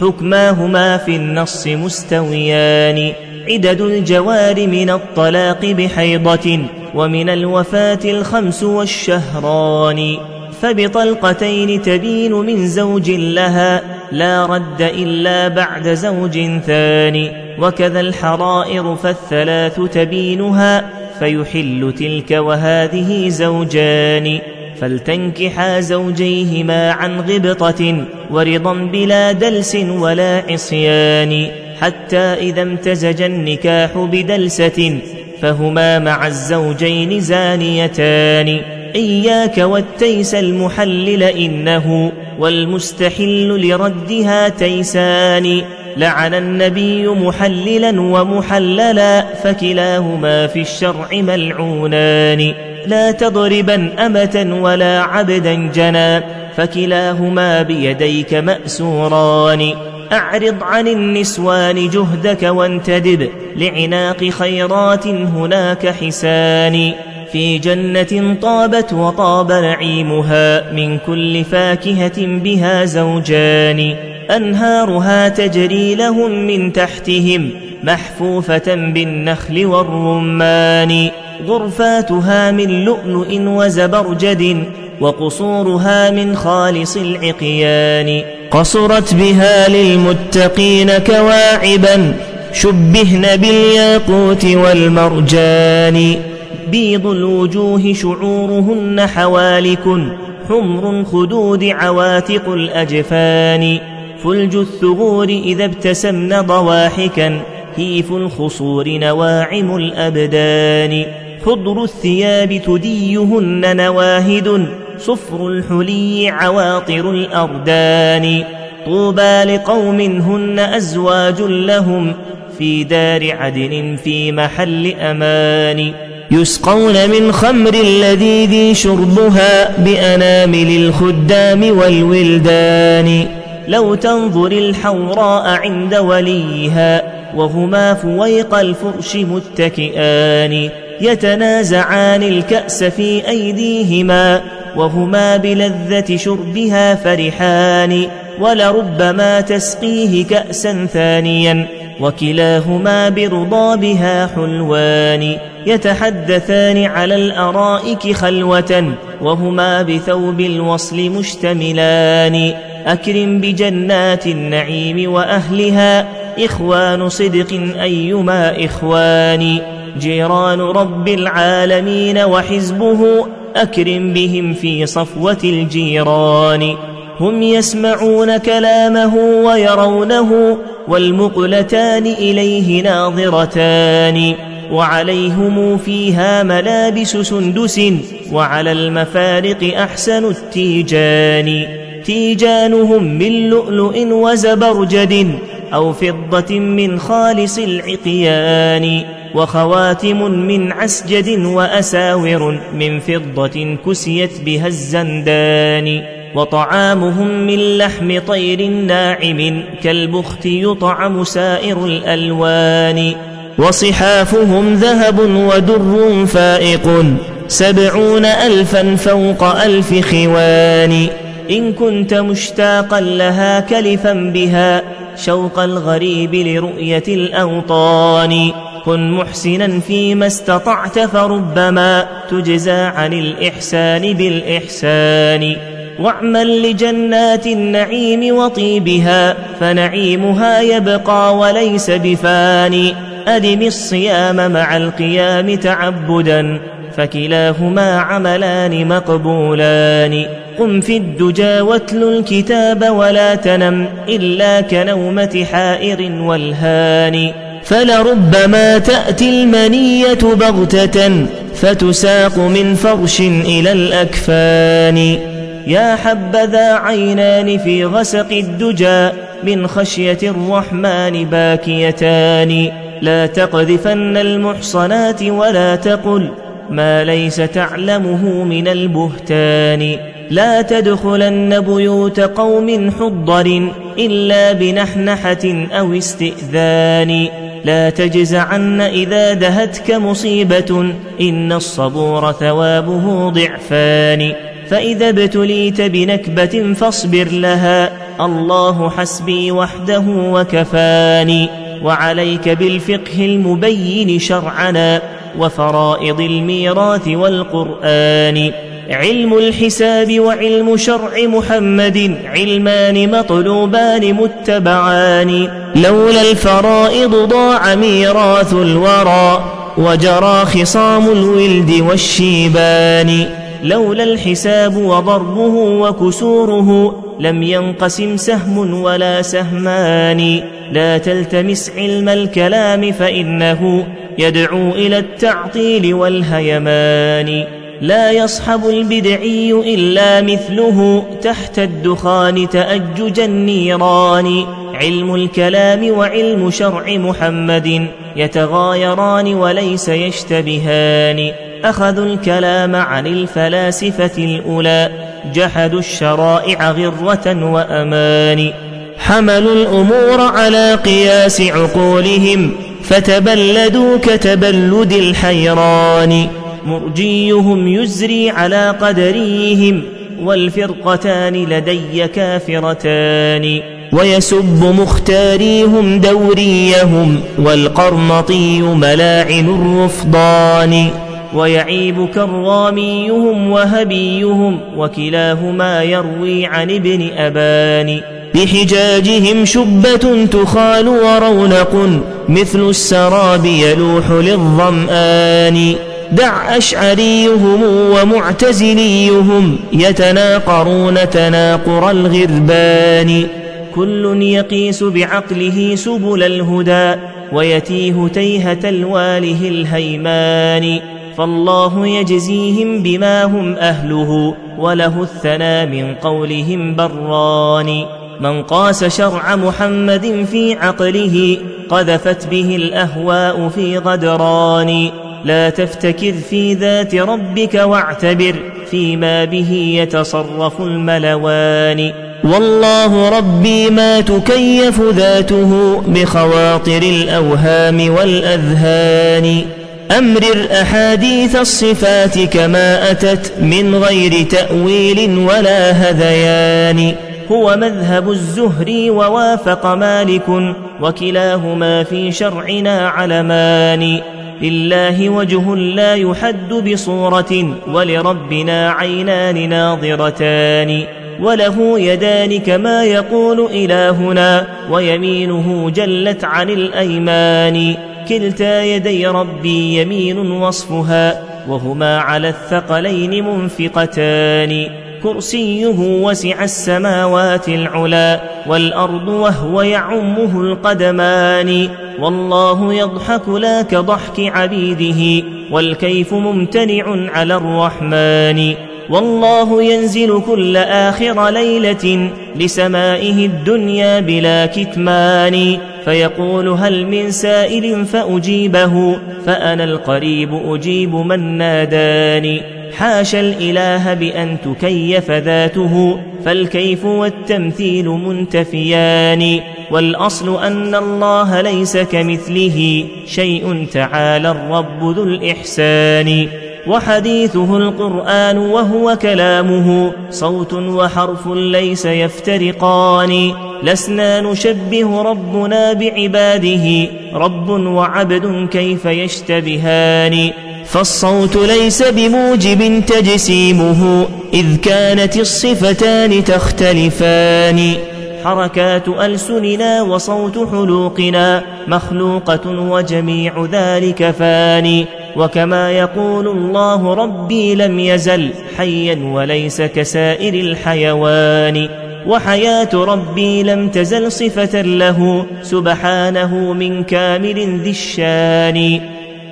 حكماهما في النص مستويان. عدد الجوار من الطلاق بحيضة ومن الوفاة الخمس والشهران. فبطلقتين تبين من زوج لها لا رد إلا بعد زوج ثاني. وكذا الحرائر فالثلاث تبينها فيحل تلك وهذه زوجان. فلتنكحا زوجيهما عن غبطة ورضا بلا دلس ولا عصيان. حتى إذا امتزج النكاح بدلسة فهما مع الزوجين زانيتان. إياك والتيس المحلل إنه والمستحل لردها تيسان لعن النبي محللا ومحللا فكلاهما في الشرع ملعونان. لا تضربا أمة ولا عبدا جنا فكلاهما بيديك مأسوران. أعرض عن النسوان جهدك وانتدب لعناق خيرات هناك حسان. في جنة طابت وطاب نعيمها من كل فاكهة بها زوجان. أنهارها تجري لهم من تحتهم محفوفة بالنخل والرمان. غرفاتها من لؤلؤ وزبرجد وقصورها من خالص العقيان. قصرت بها للمتقين كواعبا شبهن بالياقوت والمرجان بيض الوجوه شعورهن حوالك حمر خدود عواتق الأجفان فلج الثغور إذا ابتسمن ضواحكا هيف الخصور نواعم الأبدان خضر الثياب تديهن نواهد صفر الحلي عواطر الأردان. طوبى لقوم هن أزواج لهم في دار عدن في محل أمان. يسقون من خمر الذي شربها بأنامل الخدام والولدان. لو تنظر الحوراء عند وليها وهما فويق الفرش متكئان. يتنازعان الكأس في أيديهما وهما بلذة شربها فرحان ولربما تسقيه كأسا ثانيا وكلاهما برضا بها حلوان يتحدثان على الأرائك خلوة وهما بثوب الوصل مشتملان. أكرم بجنات النعيم وأهلها إخوان صدق أيما إخوان. جيران رب العالمين وحزبه أكرم بهم في صفوة الجيران. هم يسمعون كلامه ويرونه والمقلتان إليه ناظرتان. وعليهم فيها ملابس سندس وعلى المفارق أحسن التيجان. تيجانهم من لؤلؤ وزبرجد أو فضة من خالص العقيان. وخواتم من عسجد وأساور من فضة كسيت بها الزندان وطعامهم من لحم طير ناعم كالبخت يطعم سائر الألوان وصحافهم ذهب ودر فائق سبعون ألفا فوق ألف خوان إن كنت مشتاقا لها كلفا بها شوق الغريب لرؤية الأوطان كن محسنا فيما استطعت فربما تجزى عن الإحسان بالإحسان. واعمل لجنات النعيم وطيبها فنعيمها يبقى وليس بفاني. أدم الصيام مع القيام تعبدا فكلاهما عملان مقبولان. قم في الدجى واتل الكتاب ولا تنم إلا كنومة حائر والهان فلربما تأتي المنية بغتة فتساق من فرش إلى الأكفان. يا حبذا عينان في غسق الدجى من خشية الرحمن باكيتان. لا تقذفن المحصنات ولا تقل ما ليس تعلمه من البهتان. لا تدخلن بيوت قوم حضر إلا بنحنحة أو استئذان. لا تجزعن إذا دهتك مصيبة إن الصبور ثوابه ضعفان. فإذا ابتليت بنكبة فاصبر لها الله حسبي وحده وكفاني. وعليك بالفقه المبين شرعنا وفرائض الميراث والقرآن. علم الحساب وعلم شرع محمد علمان مطلوبان متبعان. لولا الفرائض ضاع ميراث الورى وجرى خصام الولد والشيبان. لولا الحساب وضربه وكسوره لم ينقسم سهم ولا سهمان. لا تلتمس علم الكلام فإنه يدعو إلى التعطيل والهيمان. لا يصحب البدعي إلا مثله تحت الدخان تأجج النيران علم الكلام وعلم شرع محمد يتغايران وليس يشتبهان. أخذوا الكلام عن الفلاسفة الأولى جحدوا الشرائع غرة وأمان. حملوا الأمور على قياس عقولهم فتبلدوا كتبلد الحيران. مرجيهم يزري على قدريهم والفرقتان لدي كافرتان. ويسب مختاريهم دوريهم والقرمطي ملاعن الرفضان. ويعيب كراميهم وهبيهم وكلاهما يروي عن ابن أبان. بحجاجهم شبة تخال ورونق مثل السراب يلوح للظمآن. دع أشعريهم ومعتزليهم يتناقرون تناقر الغربان. كل يقيس بعقله سبل الهدى ويتيه تيهة الواله الهيمان. فالله يجزيهم بما هم أهله وله الثنى من قولهم بران. من قاس شرع محمد في عقله قذفت به الأهواء في غدران. لا تفتكر في ذات ربك واعتبر فيما به يتصرف الملوان. والله ربي ما تكيف ذاته بخواطر الأوهام والأذهان. أمرر أحاديث الصفات كما أتت من غير تأويل ولا هذيان. هو مذهب الزهري ووافق مالك وكلاهما في شرعنا علمان. لله وجه لا يحد بصورة ولربنا عينان ناظرتان وله يدان كما يقول إلهنا ويمينه جلت عن الأيمان كلتا يدي ربي يمين وصفها وهما على الثقلين منفقتان كرسيه وسع السماوات العلا والأرض وهو يعمه القدمان والله يضحك لا كضحك عبيده والكيف ممتنع على الرحمن والله ينزل كل آخر ليلة لسمائه الدنيا بلا كتمان فيقول هل من سائل فأجيبه فأنا القريب أجيب من ناداني حاشا الإله بأن تكيف ذاته فالكيف والتمثيل منتفيان والأصل أن الله ليس كمثله شيء تعالى الرب ذو الإحسان. وحديثه القرآن وهو كلامه صوت وحرف ليس يفترقان. لسنا نشبه ربنا بعباده رب وعبد كيف يشتبهان. فالصوت ليس بموجب تجسيمه إذ كانت الصفتان تختلفان. حركات ألسننا وصوت حلوقنا مخلوقة وجميع ذلك فاني وكما يقول الله ربي لم يزل حيا وليس كسائر الحيوان وحياة ربي لم تزل صفة له سبحانه من كامل ذي الشان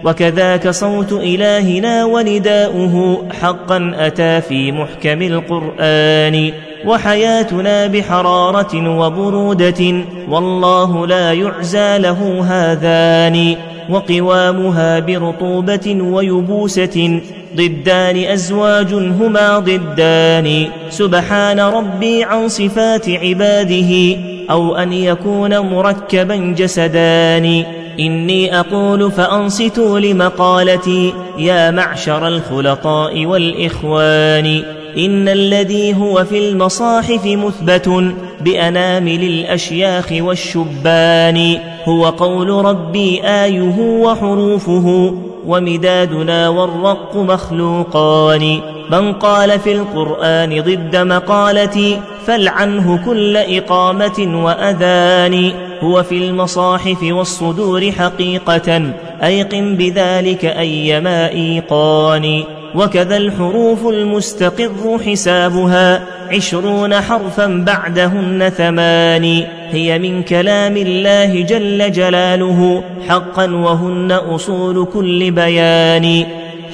وكذاك صوت إلهنا ونداؤه حقا أتى في محكم القرآن. وحياتنا بحرارة وبرودة والله لا يعزى له هذان. وقوامها برطوبة ويبوسة ضدان أزواج هما ضدان. سبحان ربي عن صفات عباده أو أن يكون مركبا جسدان. إني أقول فأنصتوا لمقالتي يا معشر الخلطاء والإخوان. إن الذي هو في المصاحف مثبت بأنامل الأشياخ والشبان. هو قول ربي آيه وحروفه ومدادنا والرق مخلوقان. من قال في القرآن ضد مقالتي فالعنه كل إقامة وأذان. هو في المصاحف والصدور حقيقة أيقن بذلك أيما إيقان. وكذا الحروف المستقر حسابها. عشرون حرفا بعدهن ثمان. هي من كلام الله جل جلاله. حقا وهن أصول كل بيان.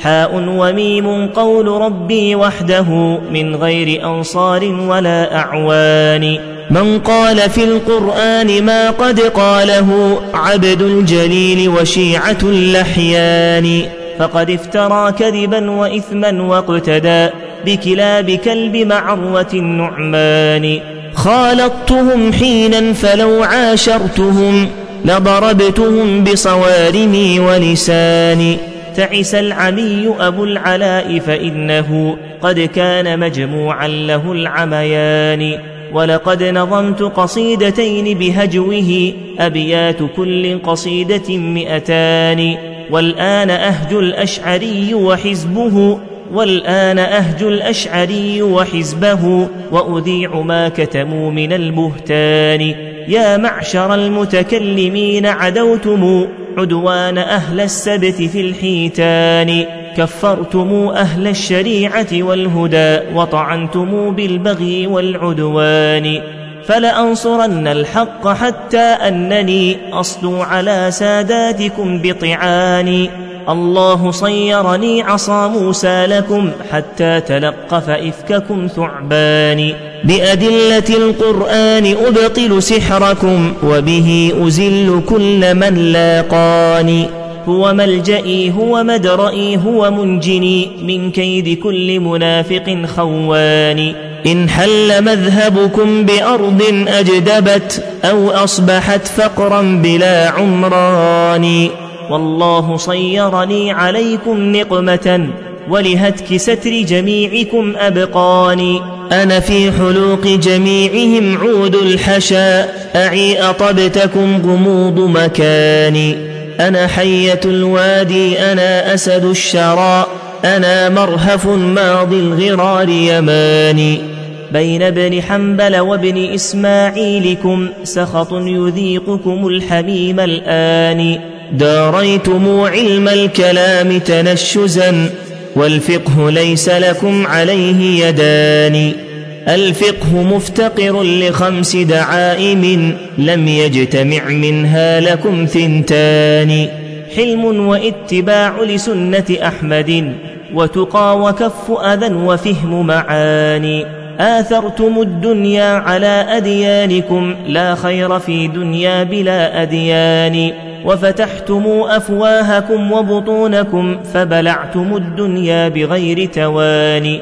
حاء وميم قول ربي وحده. من غير أنصار ولا أعوان. من قال في القرآن ما قد قاله. عبد الجليل وشيعة اللحيان. فقد افترى كذبا وإثما واقتدى بكلاب كلب معروة النعمان. خالطتهم حينا فلو عاشرتهم لضربتهم بصوارمي ولساني تعس العمي أبو العلاء فإنه قد كان مجموعا له العميان. ولقد نظمت قصيدتين بهجوه أبيات كل قصيدة مئتان. والآن أهج الأشعري وحزبه والآن أهج الأشعري وحزبه وأذيع ما كتموا من البهتان يا معشر المتكلمين عدوتم عدوان أهل السبت في الحيتان. كفرتم أهل الشريعة والهدى وطعنتم بالبغي والعدوان. فلأنصرن الحق حتى أنني أصدو على ساداتكم بطعاني الله صيرني عصا موسى لكم حتى تلقف إفككم ثعبان. بأدلة القرآن أبطل سحركم وبه أزل كل من لاقاني. هو ملجئي هو مدرئي هو منجني من كيد كل منافق خوان إن حل مذهبكم بأرض أجدبت أو أصبحت فقرا بلا عمران والله صيرني عليكم نقمة ولهتك ستر جميعكم أبقاني أنا في حلوق جميعهم عود الحشا أعي أطبتكم غموض مكاني أنا حية الوادي أنا أسد الشراء أنا مرهف ماضي الغرار يماني بين ابن حنبل وابن إسماعيلكم سخط يذيقكم الحميم الآن. داريتم علم الكلام تنشزا والفقه ليس لكم عليه يدان. الفقه مفتقر لخمس دعائم لم يجتمع منها لكم ثنتان. حلم واتباع لسنة أحمد وتقى وكف أذى وفهم معاني. آثرتم الدنيا على أديانكم لا خير في دنيا بلا أديان وفتحتم أفواهكم وبطونكم فبلعتم الدنيا بغير تواني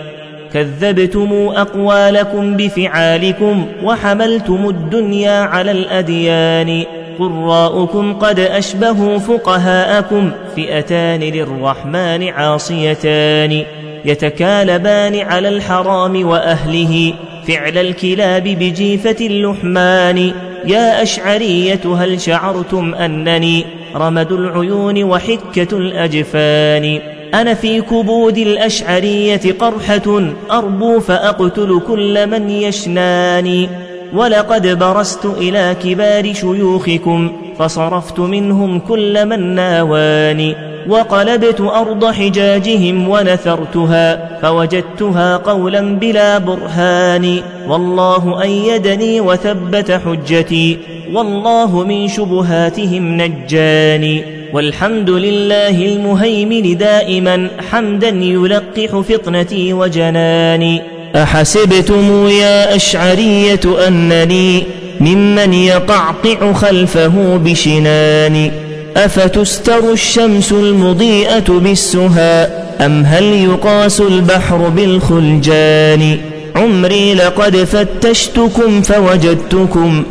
كذبتم أقوالكم بفعالكم وحملتم الدنيا على الأديان قراؤكم قد أشبهوا فقهاءكم فئتان للرحمن عاصيتان يتكالبان على الحرام وأهله. فعل الكلاب بجيفة اللحمان. يا أشعرية هل شعرتم أنني رمد العيون وحكة الأجفان. أنا في كبود الأشعرية قرحة أربو فأقتل كل من يشناني ولقد برست إلى كبار شيوخكم فصرفت منهم كل من ناواني وقلبت أرض حجاجهم ونثرتها فوجدتها قولا بلا برهان. والله أيدني وثبت حجتي والله من شبهاتهم نجاني. والحمد لله المهيمن دائما حمدا يلقح فطنتي وجناني. أحسبتم يا أشعرية أنني ممن يقعقع خلفه بشنان أفتستر الشمس المضيئة بالسهى أم هل يقاس البحر بالخلجان؟ عمري لقد فتشتكم فوجدتكم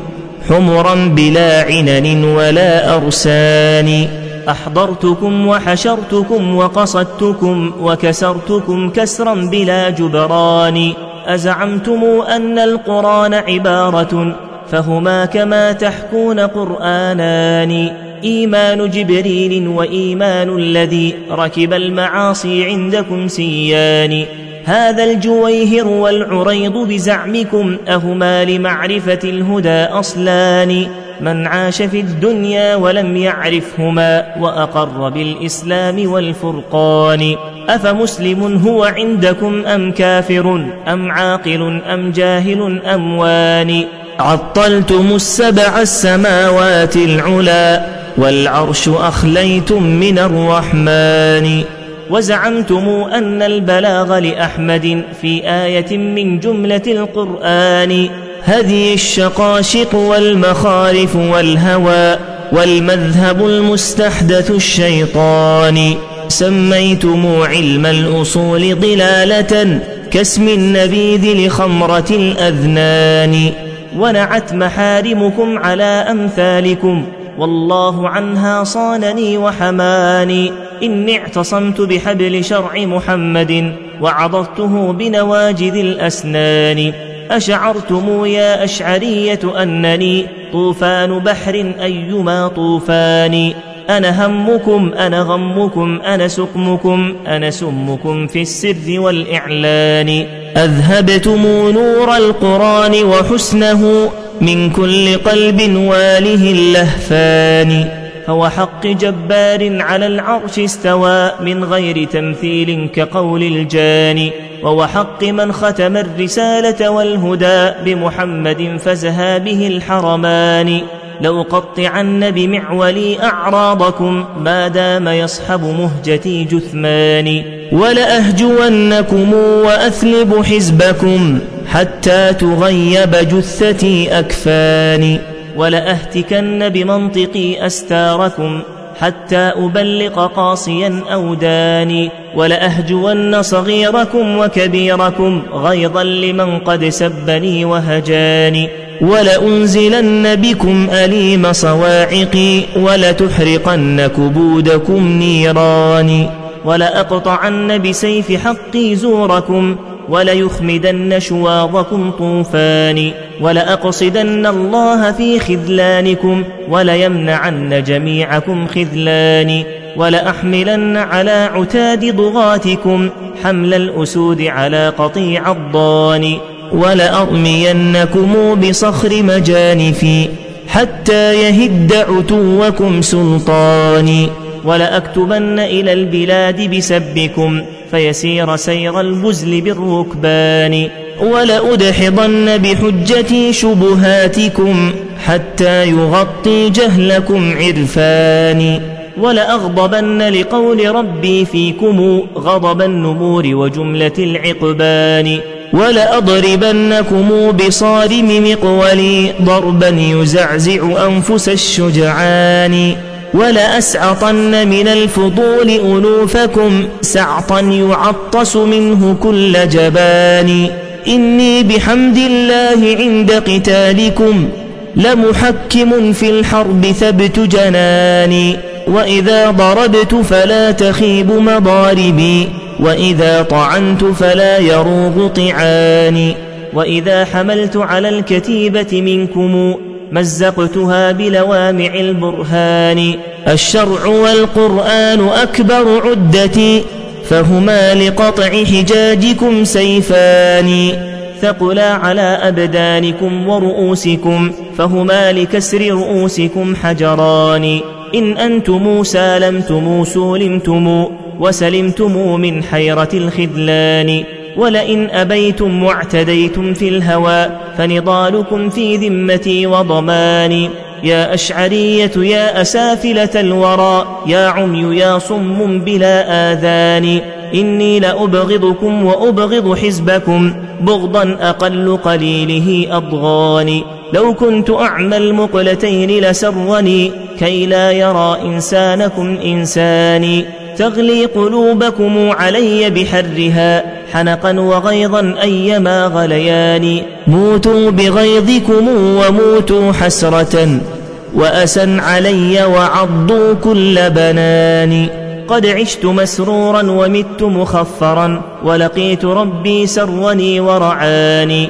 حمرا بلا عنن ولا أرسان. أحضرتكم وحشرتكم وقصدتكم وكسرتكم كسرا بلا جبران. أزعمتم أن القرآن عبارة فهما كما تحكون قرآنان. إيمان جبريل وإيمان الذي ركب المعاصي عندكم سيان. هذا الجويهر والعريض بزعمكم أهما لمعرفة الهدى أصلان. من عاش في الدنيا ولم يعرفهما وأقر بالإسلام والفرقان. أفمسلم هو عندكم أم كافر؟ أم عاقل أم جاهل أم وان؟ عطلتم السبع السماوات العلا. والعرش أخليتم من الرحمن. وزعمتم أن البلاغ لأحمد في آية من جملة القرآن. هذه الشقاشق والمخارف والهوى والمذهب المستحدث الشيطان. سميتم علم الأصول ضلالة كاسم النبيذ لخمرة الأذنان. ونعت محارمكم على أمثالكم والله عنها صانني وحماني. إني اعتصمت بحبل شرع محمد وعضدته بنواجذ الأسنان. أشعرتم يا أشعرية أنني طوفان بحر أيما طوفان أنا همكم أنا غمكم أنا سقمكم أنا سمكم في السر والإعلان. أذهبتم نور القرآن وحسنه من كل قلب واله اللهفان. فهو حق جبار على العرش استوى من غير تمثيل كقول الجاني وهو حق من ختم الرسالة والهدى بمحمد فزها به الحرمان. لأقطعن بمعولي أعراضكم ما دام يصحب مهجتي جثمان ولأهجونكم وأثلب حزبكم حتى تغيب جثتي أكفاني ولأهتكن بمنطقي أستاركم حتى أبلق قاصيا أوداني ولأهجون صغيركم وكبيركم غيظا لمن قد سبني وهجاني ولأنزلن بكم أليم صواعقي ولتحرقن كبودكم نيراني ولأقطعن بسيف حقي زوركم وليخمدن شواظكم طوفان ولأقصدن الله في خذلانكم وليمنعن جميعكم خذلان ولأحملن على عتاد ضغاتكم حمل الأسود على قطيع الضان ولأرمينكم بصخر مجانفي حتى يهد عتوكم سلطاني ولأكتبن إلى البلاد بسبكم فيسير سير البزل بالركبان ولأدحضن بحجتي شبهاتكم حتى يغطي جهلكم عرفاني ولأغضبن لقول ربي فيكم غضب النمور وجملة العقبان ولأضربنكم بصارم مقولي ضربا يزعزع أنفس الشجعان ولأسعطن من الفضول أنوفكم سعطا يعطس منه كل جبان إني بحمد الله عند قتالكم لمحكم في الحرب ثبت جناني وإذا ضربت فلا تخيب مضاربي وإذا طعنت فلا يروغ طعاني وإذا حملت على الكتيبة منكم مزقتها بلوامع البرهان الشرع والقرآن أكبر عدتي فهما لقطع حجاجكم سيفان ثقلا على أبدانكم ورؤوسكم فهما لكسر رؤوسكم حجران إن أنتم سالمتم سولمتم وسلمتم من حيرة الخذلان. ولئن أبيتم واعتديتم في الهوى فنضالكم في ذمتي وضماني يا أشعرية يا أسافلة الورى يا عمي يا صم بلا آذان. إني لأبغضكم وأبغض حزبكم بغضا أقل قليله أضغاني لو كنت أعمى المقلتين لسرني كي لا يرى إنسانكم إنساني. تغلي قلوبكم علي بحرها حنقا وغيظا أيما غليان موتوا بغيظكم وموتوا حسرة وأسا علي وعضوا كل بنان قد عشت مسرورا ومت مخفرا ولقيت ربي سرني ورعاني.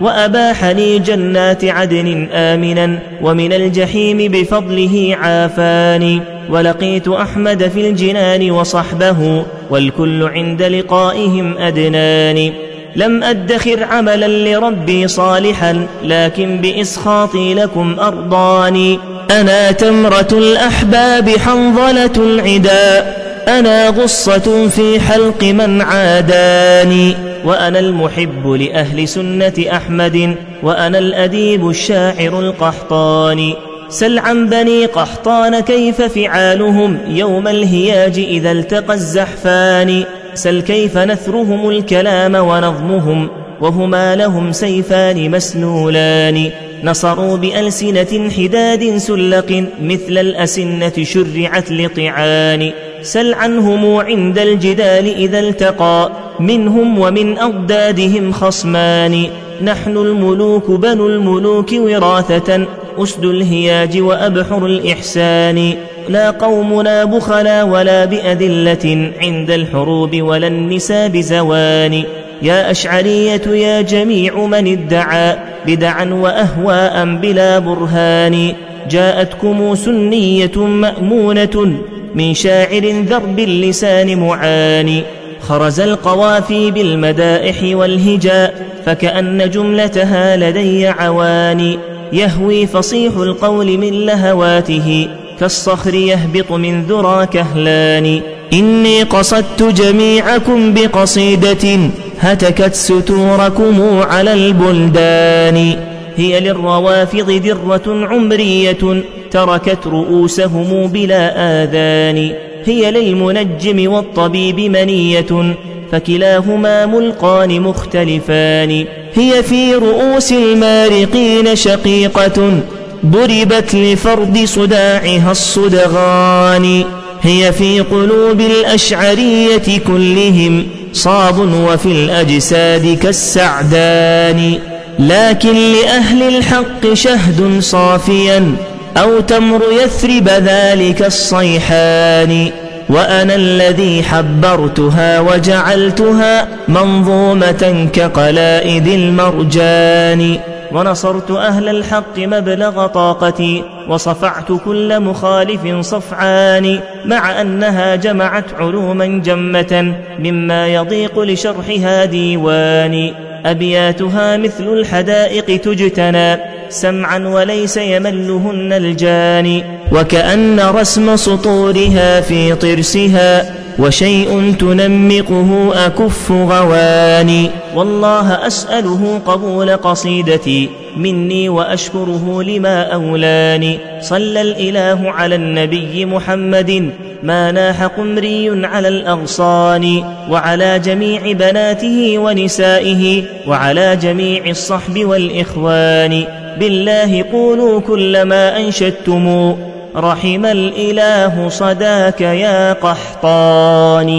وأباح لي جنات عدن آمنا ومن الجحيم بفضله عافاني ولقيت أحمد في الجنان وصحبه والكل عند لقائهم أدنان لم أدخر عملا لربي صالحا لكن بإسخاطي لكم أرضاني أنا تمرة الأحباب حنظلة العداء أنا غصة في حلق من عاداني وأنا المحب لأهل سنة أحمد وأنا الأديب الشاعر القحطاني سل عن بني قحطان كيف فعالهم يوم الهياج إذا التقى الزحفان. سل كيف نثرهم الكلام ونظمهم وهما لهم سيفان مسلولان. نصروا بألسنة حداد سلق مثل الأسنة شرعت لطعان. سل عنهم عند الجدال إذا التقى منهم ومن أضدادهم خصمان. نحن الملوك بنو الملوك وراثة أسد الهياج وأبحر الإحسان. لا قومنا بخلا ولا بأذلة عند الحروب ولا النساء بزوان يا أشعرية يا جميع من ادعى بدعا وأهواء بلا برهان. جاءتكم سنية مأمونة من شاعر ذرب اللسان معاني خرز القوافي بالمدائح والهجاء فكأن جملتها لدي عواني يهوي فصيح القول من لهواته كالصخر يهبط من ذرى كهلان. إني قصدت جميعكم بقصيدة هتكت ستوركم على البلدان. هي للروافض ذرة عمرية تركت رؤوسهم بلا آذان. هي للمنجم والطبيب منية فكلاهما ملقان مختلفان. هي في رؤوس المارقين شقيقة ضربت لفرد صداعها الصدغان. هي في قلوب الأشعرية كلهم صاب وفي الأجساد كالسعدان. لكن لأهل الحق شهد صافيا أو تمر يثرب ذلك الصيحان. وأنا الذي حبرتها وجعلتها منظومة كقلائد المرجان. ونصرت أهل الحق مبلغ طاقتي وصفعت كل مخالف صفعان. مع أنها جمعت علوما جمة مما يضيق لشرحها ديواني. أبياتها مثل الحدائق تجتنى سمعا وليس يملهن الجاني وكأن رسم سطورها في طرسها وشيء تنمقه أكف غواني والله أسأله قبول قصيدتي مني وأشكره لما أولاني. صلى الإله على النبي محمد ما ناح قمري على الأغصان. وعلى جميع بناته ونسائه وعلى جميع الصحب والإخوان. بالله قولوا كل ما أنشدتم. رحم الإله صداك يا قحطاني.